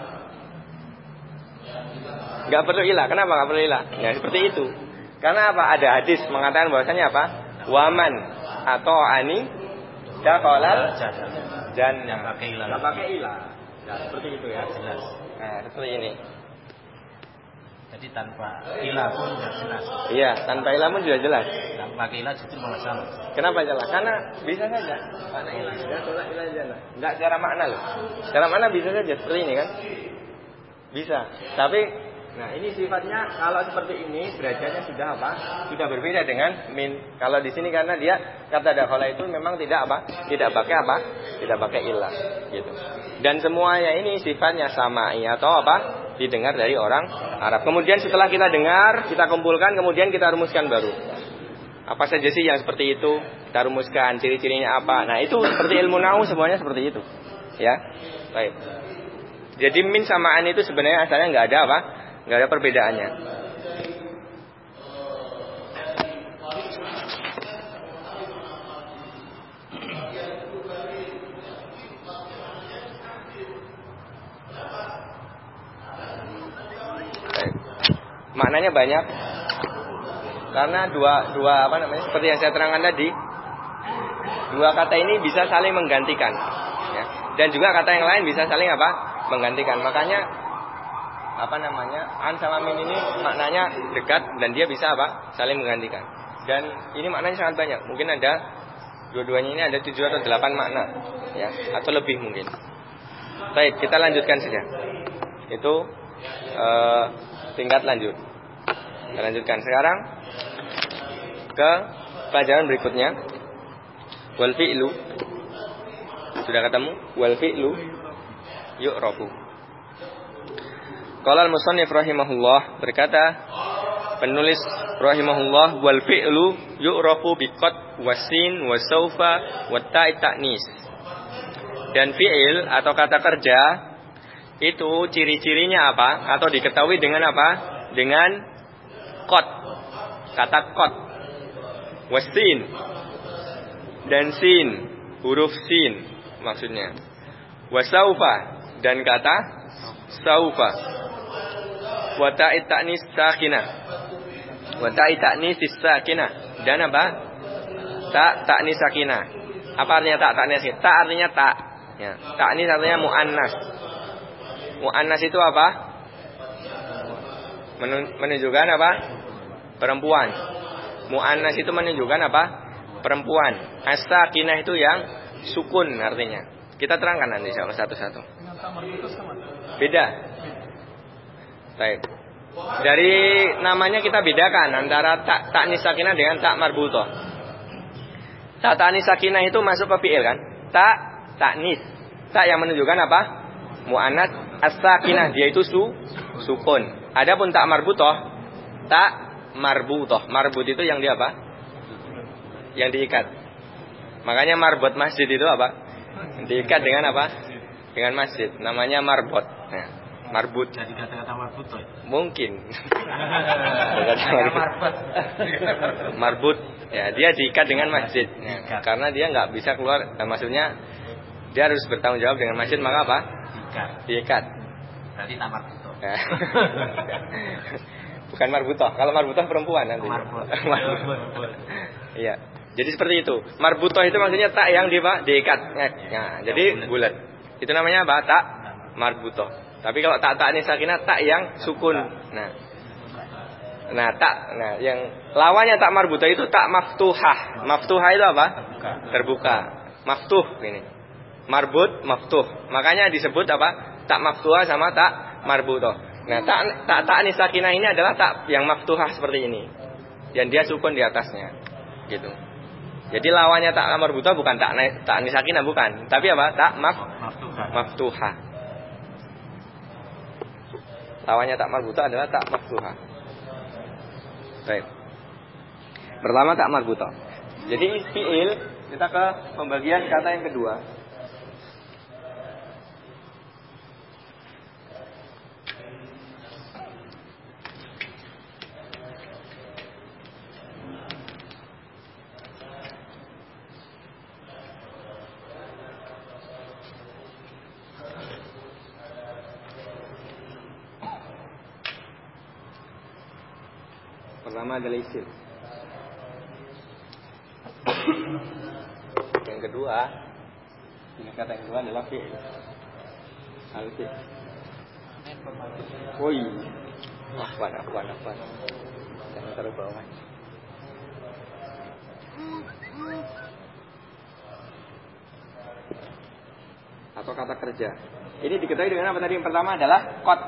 [SPEAKER 1] Gak perlu ilah. Kenapa gak perlu ilah? Ya seperti itu. Karena apa? Ada hadis mengatakan bahwasanya apa? Waman atau ani dakolal dan
[SPEAKER 2] Yang pakai ilah.
[SPEAKER 1] Gak pakai. Nah, seperti itu ya.
[SPEAKER 2] Jelas.
[SPEAKER 1] Nah, seperti ini.
[SPEAKER 2] Jadi tanpa ilah pun tidak jelas.
[SPEAKER 1] Iya, tanpa ilah pun sudah jelas.
[SPEAKER 2] Tanpa ilah justru malah salah.
[SPEAKER 1] Kenapa salah? Karena bisa saja. Makna ilah sudah tolak ilah jannah. Enggak secara makna loh. Secara makna bisa saja seperti ini kan? Bisa. Tapi nah ini sifatnya kalau seperti ini derajatnya sudah apa? Sudah berbeda dengan min. Kalau di sini karena dia kata dakhala itu memang tidak apa? Tidak pakai apa? Tidak pakai ilah gitu. Dan semuanya ini sifatnya sama atau apa? Didengar dari orang Arab. Kemudian setelah kita dengar, kita kumpulkan, kemudian kita rumuskan baru. Apa saja sih yang seperti itu? Kita rumuskan ciri-cirinya apa. Nah, itu seperti ilmu nau semuanya seperti itu. Ya. Baik. Jadi min sama an itu sebenarnya asalnya nggak ada apa? Nggak ada perbedaannya. Maknanya banyak karena dua dua apa namanya seperti yang saya terangkan tadi dua kata ini bisa saling menggantikan ya. dan juga kata yang lain bisa saling apa menggantikan makanya apa namanya an sama min ini maknanya dekat dan dia bisa apa? Saling menggantikan. Dan ini maknanya sangat banyak. Mungkin ada dua-duanya ini ada tujuh atau delapan makna ya atau lebih mungkin. Baik kita lanjutkan saja. Itu eh, tingkat lanjut. Kita lanjutkan. Sekarang ke pelajaran berikutnya. Wal fi'lu. Sudah ketemu? Wal fi'lu yu'rabu Qala al-musannif rahimahullah berkata penulis rahimahullah wal fi'lu yu'rafu biqat wasin wasaufa watta'i ta'nis. Dan fi'il atau kata kerja itu ciri-cirinya apa atau diketahui dengan apa? Dengan kot. Kata kot. Wasin dan sin, huruf sin maksudnya. Wasaufa dan kata saufa. Wata'i ta'nis sakinah. Wata'i ta'nis sakinah. Dan apa? Tak ta'nis sakinah. Apa artinya tak ta'nis? Tak artinya tak. Ya. Ta'nis artinya mu'annas. Mu'annas itu apa? Menunjukkan apa? Perempuan. Mu'annas itu menunjukkan apa? Perempuan. As-sakinah itu yang sukun artinya. Kita terangkan nanti satu-satu. Beda. Baik. Dari namanya kita bedakan antara tak tak nisakina dengan tak marbuto. Tak tak nisakina itu masuk ke fiil kan? Tak tak nis. Tak yang menunjukkan apa? Mu'anat as-sakinah dia itu su sukun. Adapun tak marbuto tak marbuto. Marbut itu yang dia apa? Yang diikat. Makanya marbot masjid itu apa? Diikat dengan apa? Dengan masjid. Namanya marbot. Nah marbut.
[SPEAKER 2] Jadi kata-kata marbut tuh.
[SPEAKER 1] Mungkin. marbut. marbut. Ya, dia diikat dengan masjid. Ya, karena dia nggak bisa keluar. Nah, maksudnya dia harus bertanggung jawab dengan masjid maka apa?
[SPEAKER 2] Diikat.
[SPEAKER 1] Diikat.
[SPEAKER 2] Berarti tak.
[SPEAKER 1] Ya. Bukan marbutoh. Kalau marbutoh perempuan nanti.
[SPEAKER 2] Marbut.
[SPEAKER 1] Iya. Jadi seperti itu. Marbutoh itu maksudnya tak yang di diikat. Nah, jadi bulat. Itu namanya apa? Tak marbutoh. Tapi kalau tak tak ini sakinah tak yang sukun. Nah. Nah, tak nah yang lawannya tak marbuta itu tak maftuhah. Maftuhah itu apa?
[SPEAKER 2] Terbuka.
[SPEAKER 1] Maftuh ini. Marbut, maftuh. Makanya disebut apa? Tak maftuhah sama tak marbuto. Nah, tak tak tak sakinah ini adalah tak yang maftuhah seperti ini. Yang dia sukun di atasnya. Gitu. Jadi lawannya tak marbuta bukan tak tak sakinah bukan, tapi apa? Tak maf
[SPEAKER 2] Maftuhah.
[SPEAKER 1] maftuhah. Lawannya tak marbuta adalah tak maftuha. Baik. Pertama tak marbuta. Jadi fiil kita ke pembagian kata yang kedua. Pertama adalah isim. yang kedua, ini kata yang kedua adalah fi'il. Al fi'il. Woi. Afwan, afwan, afwan. Jangan taruh bawah. Atau kata kerja. Ini diketahui dengan apa tadi? Yang pertama adalah kot.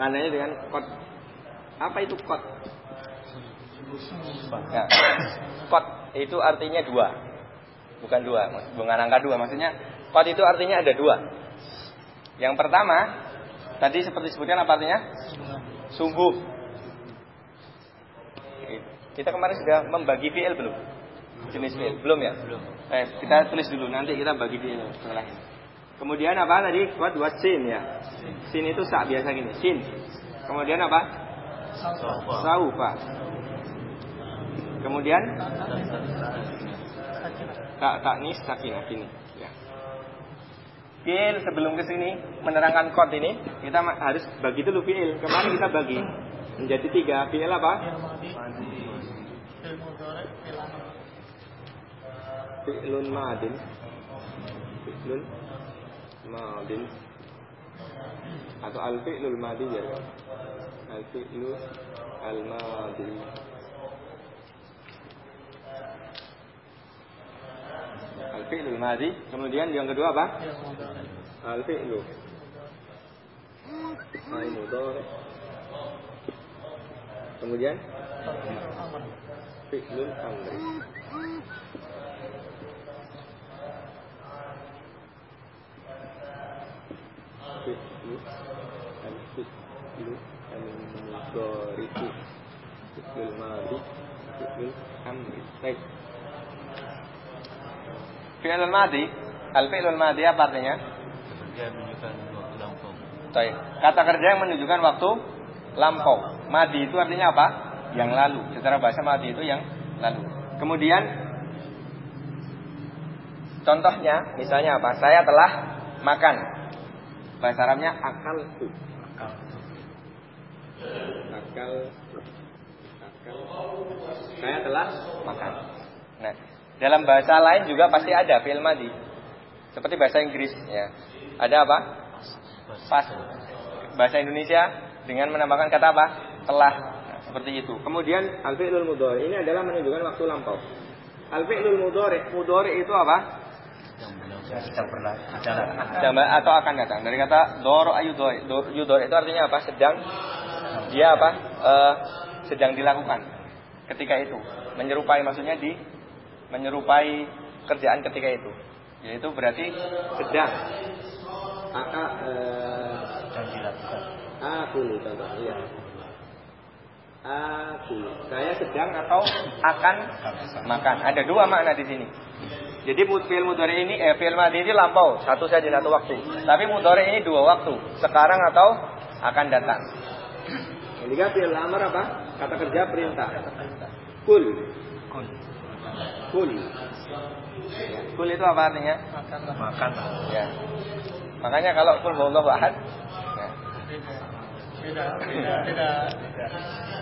[SPEAKER 1] Tandanya dengan kot apa itu kot? Ya. Kot itu artinya dua, bukan dua, bukan angka dua. Maksudnya kot itu artinya ada dua. Yang pertama tadi seperti sebutkan apa artinya? Sungguh. Kita kemarin sudah membagi fiil belum? Jenis fiil belum ya? Belum. Eh, kita tulis dulu nanti kita bagi fiil setelah ini. Kemudian apa tadi? Kuat dua sin ya. Sin itu sak biasa gini. Sin. Kemudian apa? Saufa. Kemudian tak taknis sakinah ini. Ya. Fiil sebelum ke sini menerangkan kod ini kita harus bagi dulu fiil. Kemarin kita bagi menjadi tiga. Fiil apa? Fi'lun madin. Fi'lun madin. Atau al-fi'lul madin ya. Al-fi'lu al-madi. Al-fi'lul madi. Kemudian yang kedua apa? Al mudhari. Kemudian fi'lul amri. Fi'lu al-fi'lu. Mudhari'u fi'il madhi fi'il amri baik fi'il madhi al fi'il madhi apa artinya
[SPEAKER 2] Kerja menunjukkan waktu lampau.
[SPEAKER 1] Baik. Kata kerja yang menunjukkan waktu lampau. Madi itu artinya apa? Yang lalu. Secara bahasa madi itu yang lalu. Kemudian contohnya misalnya apa? Saya telah makan. Bahasa Arabnya akal tu. Akal akal. Saya telah makan. Nah, dalam bahasa lain juga pasti ada fi'il madi. Seperti bahasa Inggris ya. Ada apa? Pas. Bahasa Indonesia dengan menambahkan kata apa? Telah. Nah, seperti itu. Kemudian al-fi'lul mudhari ini adalah menunjukkan waktu lampau. Al-fi'lul mudhari, mudhari itu apa?
[SPEAKER 2] Yang.
[SPEAKER 1] Jama atau akan datang. Dari kata doro ayudori. Yudori itu artinya apa? Sedang dia apa? Eh, sedang dilakukan ketika itu. Menyerupai maksudnya di menyerupai kerjaan ketika itu. Yaitu berarti sedang. Aka eh,
[SPEAKER 2] Sedang dilakukan.
[SPEAKER 1] aku contoh. Iya. Aku. Saya sedang atau akan makan. Ada dua makna di sini. Jadi fi'il mudhari ini eh fi'il ini lampau, satu saja satu waktu. Tapi mudhari ini dua waktu, sekarang atau akan datang. Ketika fi'il amr apa? Kata kerja perintah. Kul. Kul. Ya, Kul itu apa artinya?
[SPEAKER 2] Makan.
[SPEAKER 1] Ya. Makanya kalau kul wallahu ahad ya.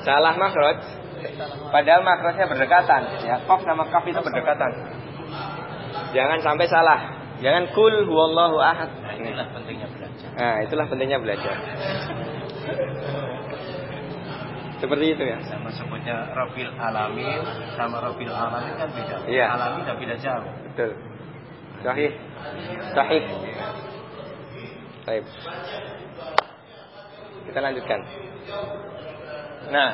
[SPEAKER 1] Salah makhraj. Padahal makhrajnya berdekatan. Ya, kaf sama kaf itu berdekatan. Jangan sampai salah. Jangan kul huwallahu ahad.
[SPEAKER 2] Nah inilah pentingnya belajar.
[SPEAKER 1] Nah, itulah pentingnya belajar. Seperti itu ya.
[SPEAKER 2] Sama sebutnya Rabil Alamin sama Rabil Alamin kan beda.
[SPEAKER 1] Iya.
[SPEAKER 2] Alamin tak beda jauh.
[SPEAKER 1] Betul. Sahih. Sahih. Baik. Kita lanjutkan. Nah,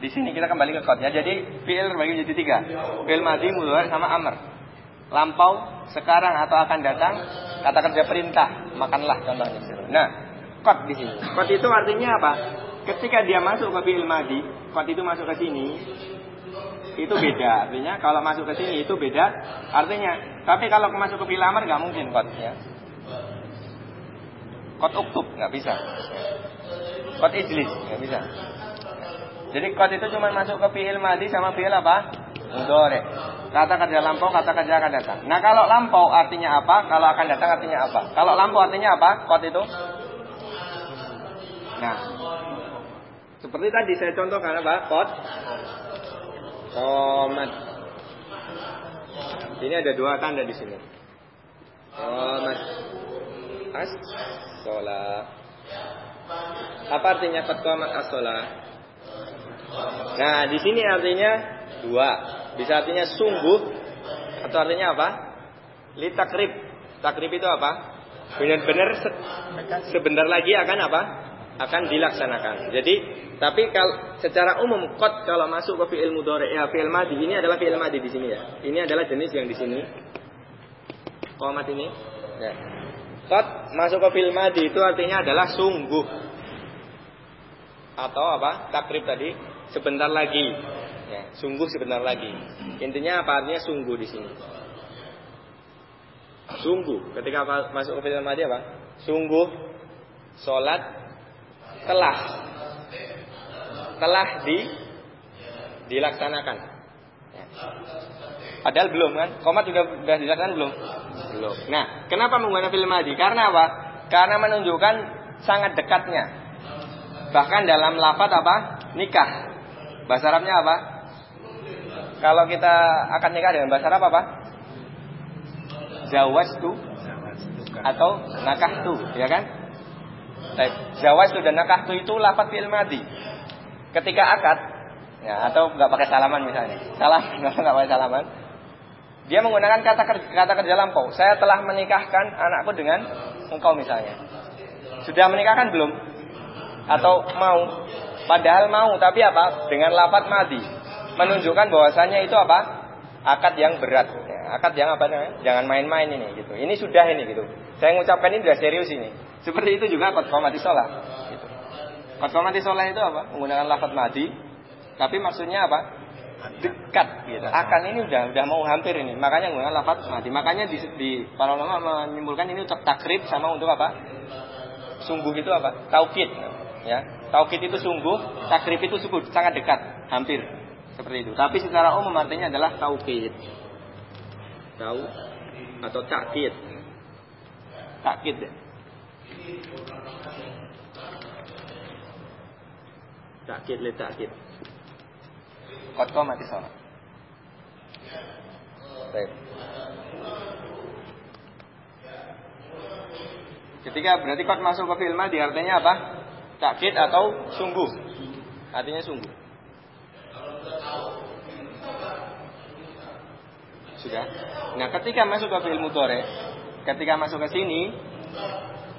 [SPEAKER 1] di sini kita kembali ke kodnya. Jadi fi'il terbagi menjadi tiga. Fi'il madhi, mudhari sama amr. Lampau, sekarang atau akan datang, kata kerja perintah, makanlah contohnya. Nah, kod di sini. Kod itu artinya apa? Ketika dia masuk ke fi'il madhi, kod itu masuk ke sini, itu beda. Artinya kalau masuk ke sini itu beda artinya. Tapi kalau masuk ke fi'il amr nggak mungkin kodnya. Kod uktub nggak bisa. Kod ijlis nggak bisa. Jadi kod itu cuma masuk ke fi'il madhi sama fi'il apa? Mudhari. Kata kerja lampau, kata kerja akan datang. Nah kalau lampau artinya apa? Kalau akan datang artinya apa? Kalau lampau artinya apa? Kod itu? Nah, seperti tadi saya contohkan apa? Kod Komat. Ini ada dua tanda di sini. Komat. As sholat. Apa artinya kot komat as sholat? Nah, di sini artinya dua. Bisa artinya sungguh atau artinya apa? Li takrib. Takrib itu apa? Benar-benar se- sebentar lagi akan apa? Akan dilaksanakan. Jadi, tapi kalau secara umum kot kalau masuk ke fi'il mudhari ya fi'il madhi ini adalah fi'il madhi di sini ya. Ini adalah jenis yang di sini. Qomat ini. Ya. Kot masuk ke fi'il madhi itu artinya adalah sungguh. Atau apa? Takrib tadi sebentar lagi. Ya, sungguh sebentar lagi. Intinya apa artinya sungguh di sini? Sungguh. Ketika masuk ke fi'il madhi apa? Sungguh salat telah telah di dilaksanakan. Ya. Padahal belum kan? Komat sudah sudah dilaksanakan belum? Belum. Nah, kenapa menggunakan film madi? Karena apa? Karena menunjukkan sangat dekatnya. Bahkan dalam lafaz apa? Nikah. Bahasa Arabnya apa? Kalau kita akan nikah dengan bahasa Arab apa? Zawastu atau nakahtu, ya kan? Baik, zawastu dan nakahtu itu lafaz fi'il madhi. Ketika akad, ya atau nggak pakai salaman misalnya, salam nggak pakai salaman, dia menggunakan kata kerja, kata kerja lampau. Saya telah menikahkan anakku dengan engkau misalnya. Sudah menikahkan belum? Atau mau? Padahal mau, tapi apa? Dengan lafaz madhi. Menunjukkan bahwasannya itu apa? Akad yang berat. Ya, akad yang apa namanya? Jangan main-main ini gitu. Ini sudah ini gitu. Saya mengucapkan ini sudah serius ini. Seperti itu juga kot komati sholat. Gitu. Qad qamati sholat itu apa? Menggunakan lafaz madi. Tapi maksudnya apa? Dekat gitu. Akan ini udah udah mau hampir ini. Makanya menggunakan lafaz madi. Makanya di, di para ulama menyimpulkan ini untuk takrib sama untuk apa? Sungguh itu apa? Taukid. Ya. Taukid itu sungguh, takrib itu sungguh, sangat dekat, hampir. Seperti itu. Tapi secara umum artinya adalah taukid. Tahu atau takkid. Takkid ya. Takkid le takkid. Qad mati sholat. Baik. Ketika berarti kot masuk ke film di artinya apa? Takkid atau sungguh. Artinya sungguh. Sudah. Nah, ketika masuk ke fi'il mudhari, ketika masuk ke sini,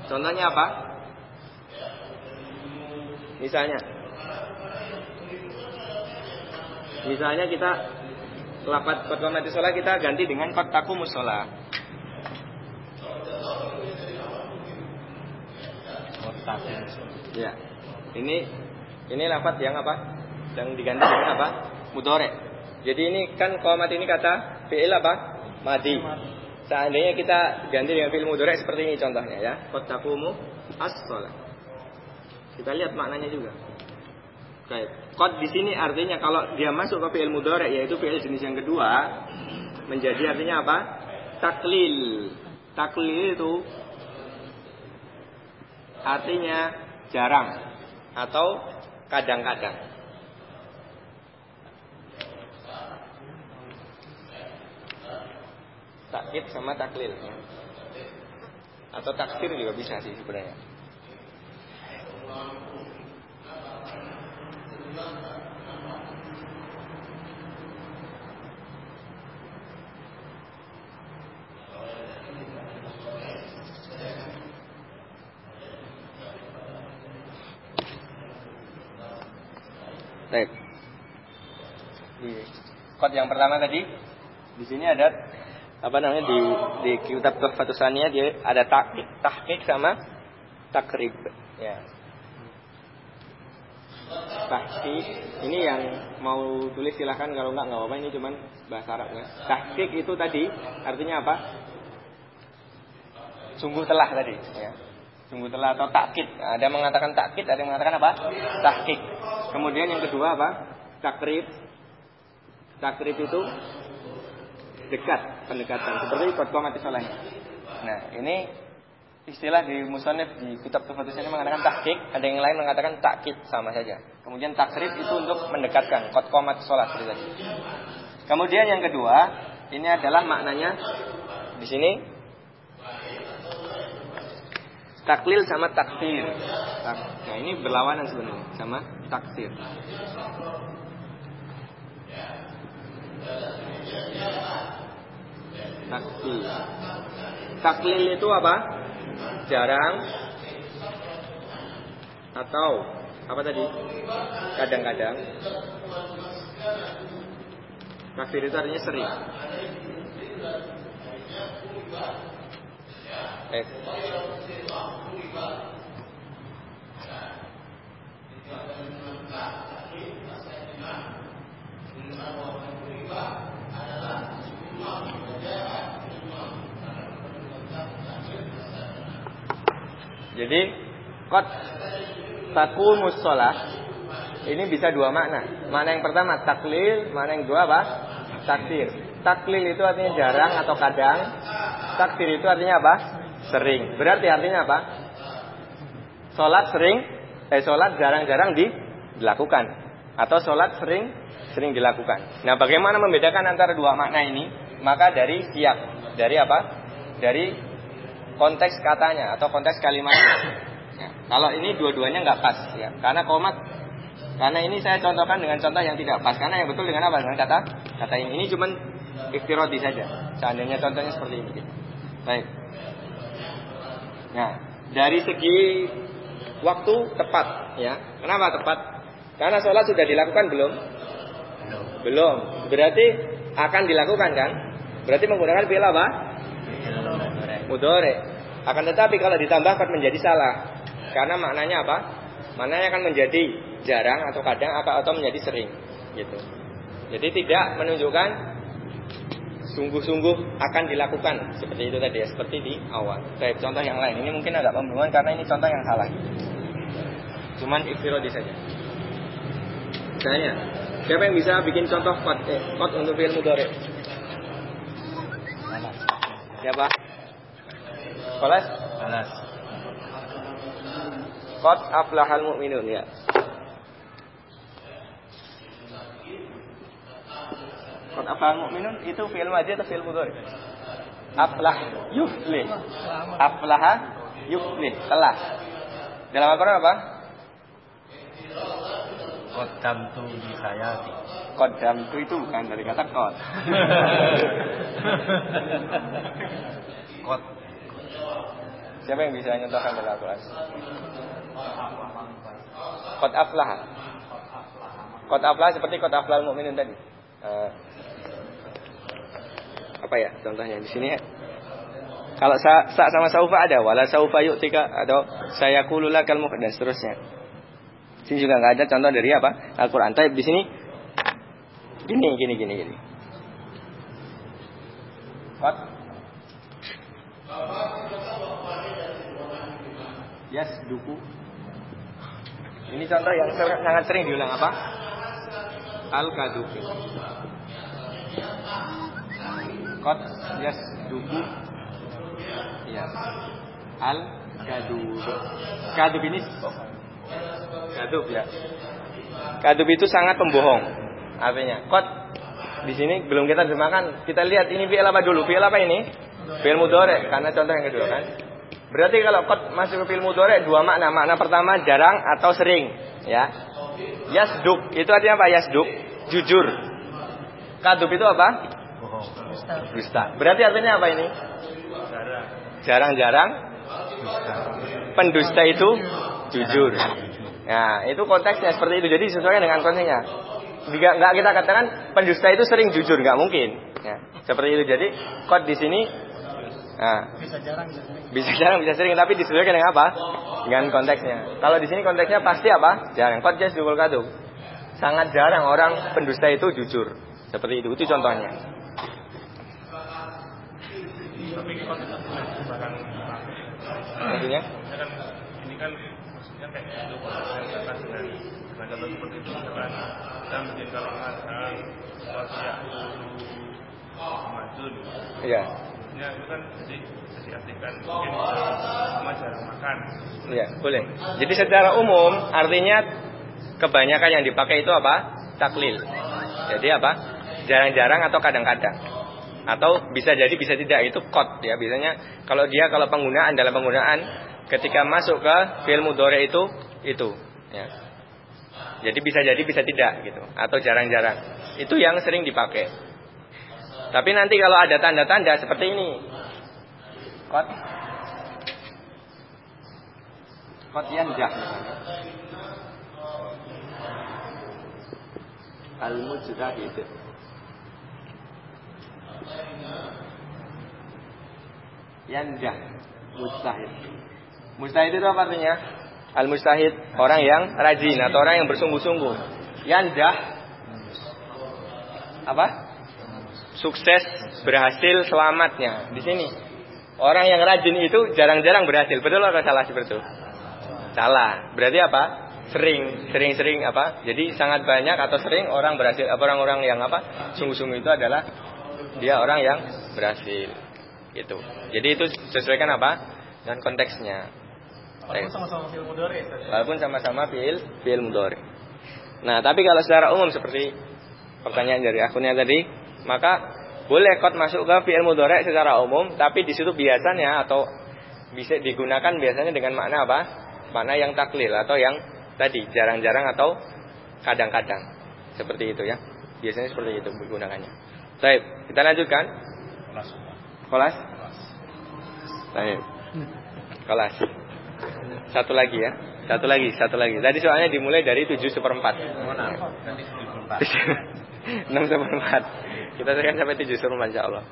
[SPEAKER 1] contohnya apa? Misalnya, misalnya kita lafaz qad mati sholat kita ganti dengan qad taqumus sholat. Ya. Ini ini lafaz yang apa? Yang diganti dengan apa? Mudhari. Jadi ini kan qomat ini kata fi'il apa? Madi. Seandainya kita ganti dengan fi'il mudhari seperti ini contohnya ya. Qad taqumu as-shalah. Kita lihat maknanya juga. Baik. Qad di sini artinya kalau dia masuk ke fi'il mudhari yaitu fi'il jenis yang kedua menjadi artinya apa? Taklil. Taklil itu artinya jarang atau kadang-kadang. Takkid sama taklil. Atau taksir juga bisa sih sebenarnya. Baik. Di kod yang pertama tadi di sini ada apa namanya di di kitab Tuhfatusania dia ada tahqiq, tahqiq sama takrib ya. Tahqiq ini yang mau tulis silahkan kalau enggak enggak apa-apa ini cuman bahasa Arab ya. Itu tadi artinya apa? Sungguh telah tadi ya. Sungguh telah atau takkid. Ada yang mengatakan takkid, ada yang mengatakan apa? Tahqiq. Kemudian yang kedua apa? Takrib. Takrib itu dekat, pendekatan. Seperti qamati sholah. Nah, ini istilah di musonef di kitab Tufatus ini mengatakan tahqiq, ada yang lain mengatakan takkid sama saja. Kemudian takrib itu untuk mendekatkan qad qamati sholat tadi. Kemudian yang kedua, ini adalah maknanya di sini taklil sama takfir. Nah, ini berlawanan sebenarnya sama taksir. Taklil. Taklil itu apa? Jarang atau apa tadi? Kadang-kadang. Takfir itu artinya sering. Eh. Jadi kot takumus sholat ini bisa dua makna. Mana yang pertama taklil, mana yang kedua apa? Takdir. Taklil itu artinya jarang atau kadang. Takdir itu artinya apa? Sering. Berarti artinya apa? Sholat sering, eh sholat jarang-jarang dilakukan. Atau sholat sering sering dilakukan. Nah, bagaimana membedakan antara dua makna ini? Maka dari siap, dari apa? Dari konteks katanya atau konteks kalimatnya. Ya, kalau ini dua-duanya nggak pas, ya, karena komat, karena ini saya contohkan dengan contoh yang tidak pas, karena yang betul dengan apa? Dengan kata kata ini. Ini cuman iftirodi saja. Seandainya contohnya seperti ini. Gitu. Baik. Nah, dari segi waktu tepat, ya. Kenapa tepat? Karena sholat sudah dilakukan belum? Belum. Berarti akan dilakukan kan? Berarti menggunakan fi'il apa? Mudore. Akan tetapi kalau ditambahkan menjadi salah. Karena maknanya apa? Mana yang akan menjadi jarang atau kadang atau menjadi sering gitu. Jadi tidak menunjukkan sungguh-sungguh akan dilakukan seperti itu tadi ya, seperti di awal. Baik, contoh yang lain. Ini mungkin agak pembingungan karena ini contoh yang salah. Cuman iftirodi saja. Misalnya, siapa yang bisa bikin contoh kot, eh, untuk fi'il mudhari? Siapa? Kolas?
[SPEAKER 2] Alas.
[SPEAKER 1] Kot aflahal mu'minun ya. Kot aflahal mu'minun itu fi'il madhi atau fi'il mudhari? Aflah yuflih. Aflaha yuflih. Telah. Dalam Al-Quran apa?
[SPEAKER 2] Kodam tu di
[SPEAKER 1] Kodam tu itu bukan dari kata kod.
[SPEAKER 2] Kod.
[SPEAKER 1] Siapa yang bisa nyontohkan dalam Al-Quran? Kot aflah. Kot aflah seperti kot aflah mukminin tadi. Uh, apa ya contohnya di sini ya? Kalau sa, sa sama saufa ada, wala saufa yu'tika atau saya kulula kalmu dan seterusnya. Sini juga nggak ada contoh dari apa Al-Quran. Tapi di sini gini gini gini gini. Kot. Yes, duku. Ini contoh yang sangat sering diulang apa? Al-kaduki. Kot, yes, duku. Ya. Al-kadub. Kadub ini Kadub ya. Kadub itu sangat pembohong. Artinya, kot di sini belum kita terjemahkan. Kita lihat ini fi'il apa dulu? Fi'il apa ini? Fi'il mudhari karena contoh yang kedua kan. Berarti kalau kot masuk ke fi'il mudhari dua makna. Makna pertama jarang atau sering, ya. Yasduk itu artinya apa? Yasduk, jujur. Kadub itu apa? Dusta. Berarti artinya apa ini? Jarang-jarang pendusta itu jujur. Nah, itu konteksnya seperti itu. Jadi sesuaikan dengan konteksnya. Nggak, nggak kita katakan pendusta itu sering jujur, nggak mungkin. Ya, seperti itu. Jadi kod di sini nah,
[SPEAKER 4] Bisa jarang
[SPEAKER 1] bisa jarang, bisa sering, tapi disesuaikan dengan apa? Dengan konteksnya. Kalau di sini konteksnya pasti apa? Jarang. Kod jas dukul kadu. Sangat jarang orang pendusta itu jujur. Seperti itu. Itu contohnya. Maksudnya?
[SPEAKER 3] kan ini kan maksudnya kayak gitu kalau seperti itu misalkan kita bikin kalimat sekarang wasiat maju
[SPEAKER 1] Iya.
[SPEAKER 3] ya itu kan jadi jadi artikan mungkin sama jarang makan
[SPEAKER 1] Iya, boleh. Jadi secara umum artinya kebanyakan yang dipakai itu apa? Taklil. Jadi apa? Jarang-jarang atau kadang-kadang. Atau bisa jadi bisa tidak itu kot ya. Biasanya kalau dia kalau penggunaan dalam penggunaan ketika masuk ke fi'il mudhari itu itu ya. Jadi bisa jadi bisa tidak gitu atau jarang-jarang. Itu yang sering dipakai. Tapi nanti kalau ada tanda-tanda seperti ini. Kot Kot yanjah Al-mujtahid Yanjah Mujtahid Mujtahid itu apa artinya? Al-mujtahid Orang yang rajin atau orang yang bersungguh-sungguh Yanjah Apa? Sukses Berhasil selamatnya Di sini Orang yang rajin itu jarang-jarang berhasil Betul atau salah seperti itu? Salah. Berarti apa? Sering, sering-sering apa? Jadi sangat banyak atau sering orang berhasil. Orang-orang yang apa? Sungguh-sungguh itu adalah dia orang yang berhasil. Gitu. Jadi itu sesuaikan apa? Dengan konteksnya.
[SPEAKER 4] Walaupun sama-sama film mudore.
[SPEAKER 1] Walaupun sama-sama fiil fiil mudhari. Nah, tapi kalau secara umum seperti pertanyaan dari akunnya tadi, maka boleh kot masuk ke fiil mudhari secara umum, tapi di situ biasanya atau bisa digunakan biasanya dengan makna apa? Makna yang taklil atau yang tadi jarang-jarang atau kadang-kadang. Seperti itu ya. Biasanya seperti itu menggunakannya. Baik, kita lanjutkan. Kelas. Baik. Kelas. Satu lagi ya. Satu lagi, satu lagi. Tadi soalnya dimulai dari tujuh seperempat. enam seperempat. Kita akan sampai tujuh seperempat insya Allah.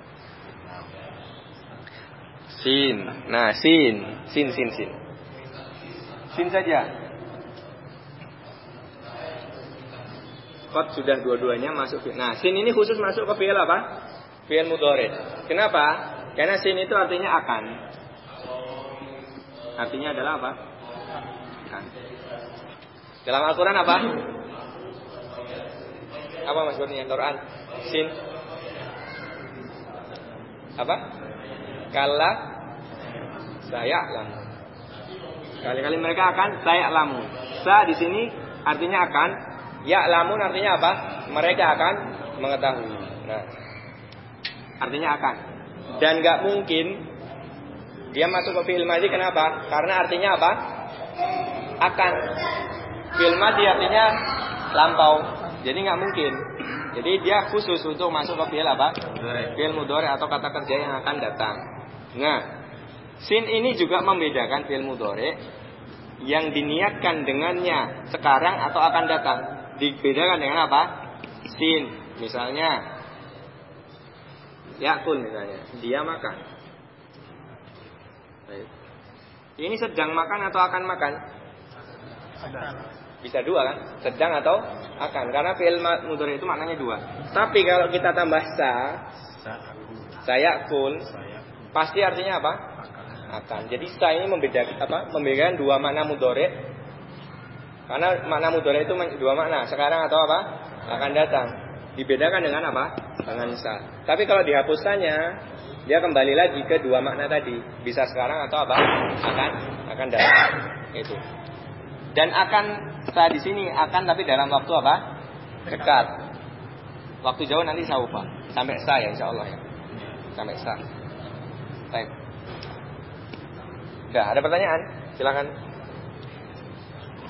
[SPEAKER 1] Sin. Nah, sin. Sin, sin, sin. Sin saja. Kot sudah dua-duanya masuk. Nah, sin ini khusus masuk ke fi'il apa? Fi'il mudore Kenapa? Karena sin itu artinya akan. Artinya adalah apa? Akan. Dalam Al-Quran apa? Apa Mas Kurnia? Quran? Sin? Apa? Kala saya lamu. Kali-kali mereka akan saya lamu. Sa di sini artinya akan. Ya lamun artinya apa? Mereka akan mengetahui. Nah, artinya akan. Dan nggak mungkin dia masuk ke fi'il madhi kenapa? Karena artinya apa? Akan. Fi'il madhi artinya lampau. Jadi nggak mungkin. Jadi dia khusus untuk masuk ke fi'il apa? Fi'il mudhari atau kata kerja yang akan datang. Nah, sin ini juga membedakan fi'il mudhari yang diniatkan dengannya sekarang atau akan datang. Dibedakan dengan apa? Sin. Misalnya yakul misalnya, dia makan. Ini sedang makan atau akan makan? Bisa dua kan? Sedang atau akan. Karena fi'il mudhari itu maknanya dua. Tapi kalau kita tambah sa, saya kul, pasti artinya apa? Akan. Jadi sa ini membedakan apa? Membedakan dua makna mudhari karena makna mudhari itu dua makna, sekarang atau apa? Akan datang. Dibedakan dengan apa? Dengan sa. Tapi kalau dihapuskannya, dia kembali lagi ke dua makna tadi. Bisa sekarang atau apa? Akan akan datang. Itu. Dan akan sa di sini akan tapi dalam waktu apa? Dekat. Waktu jauh nanti saufa. Sampai sa ya insya Allah ya. Sampai sa. Baik. Sudah, ada pertanyaan? Silakan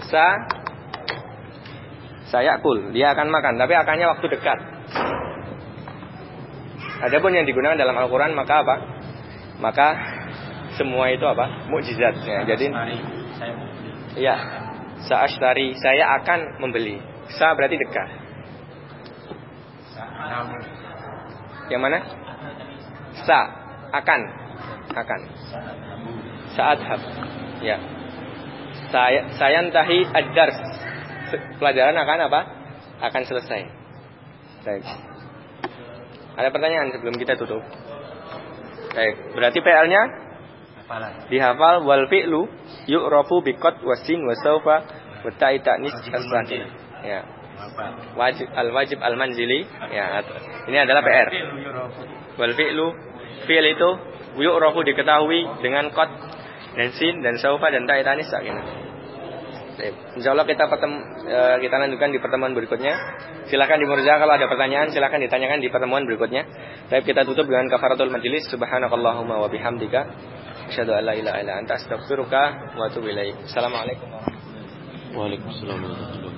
[SPEAKER 1] sa saya kul, dia akan makan, tapi akannya waktu dekat. Adapun yang digunakan dalam Al-Quran maka apa? Maka semua itu apa? Mukjizat. Ya, jadi, ya, saashtari, saya akan membeli. Sa berarti dekat. Yang mana? Sa akan, akan. Saat hab. Ya saya saya tahi ad-dars. Pelajaran akan apa? Akan selesai. Baik. Ada pertanyaan sebelum kita tutup? Baik, berarti PR-nya dihafal wal fi'lu yu'rafu biqat wasin wa sawfa wa ta'i ta'nis. Ya. Wajib al wajib al manzili ya ini adalah PR. Wal fi'lu fi'il itu yu'rafu diketahui dengan qad dan sin dan saufa dan ta tanis sakinah. Insya Allah kita petem, uh, kita lanjutkan di pertemuan berikutnya. Silakan di Murza kalau ada pertanyaan silakan ditanyakan di pertemuan berikutnya. Tapi kita tutup dengan kafaratul majelis. Subhanakallahumma wa bihamdika asyhadu an la ilaha illa anta astaghfiruka wa atubu ilaik. Assalamualaikum warahmatullahi wabarakatuh. Waalaikumsalam warahmatullahi wabarakatuh.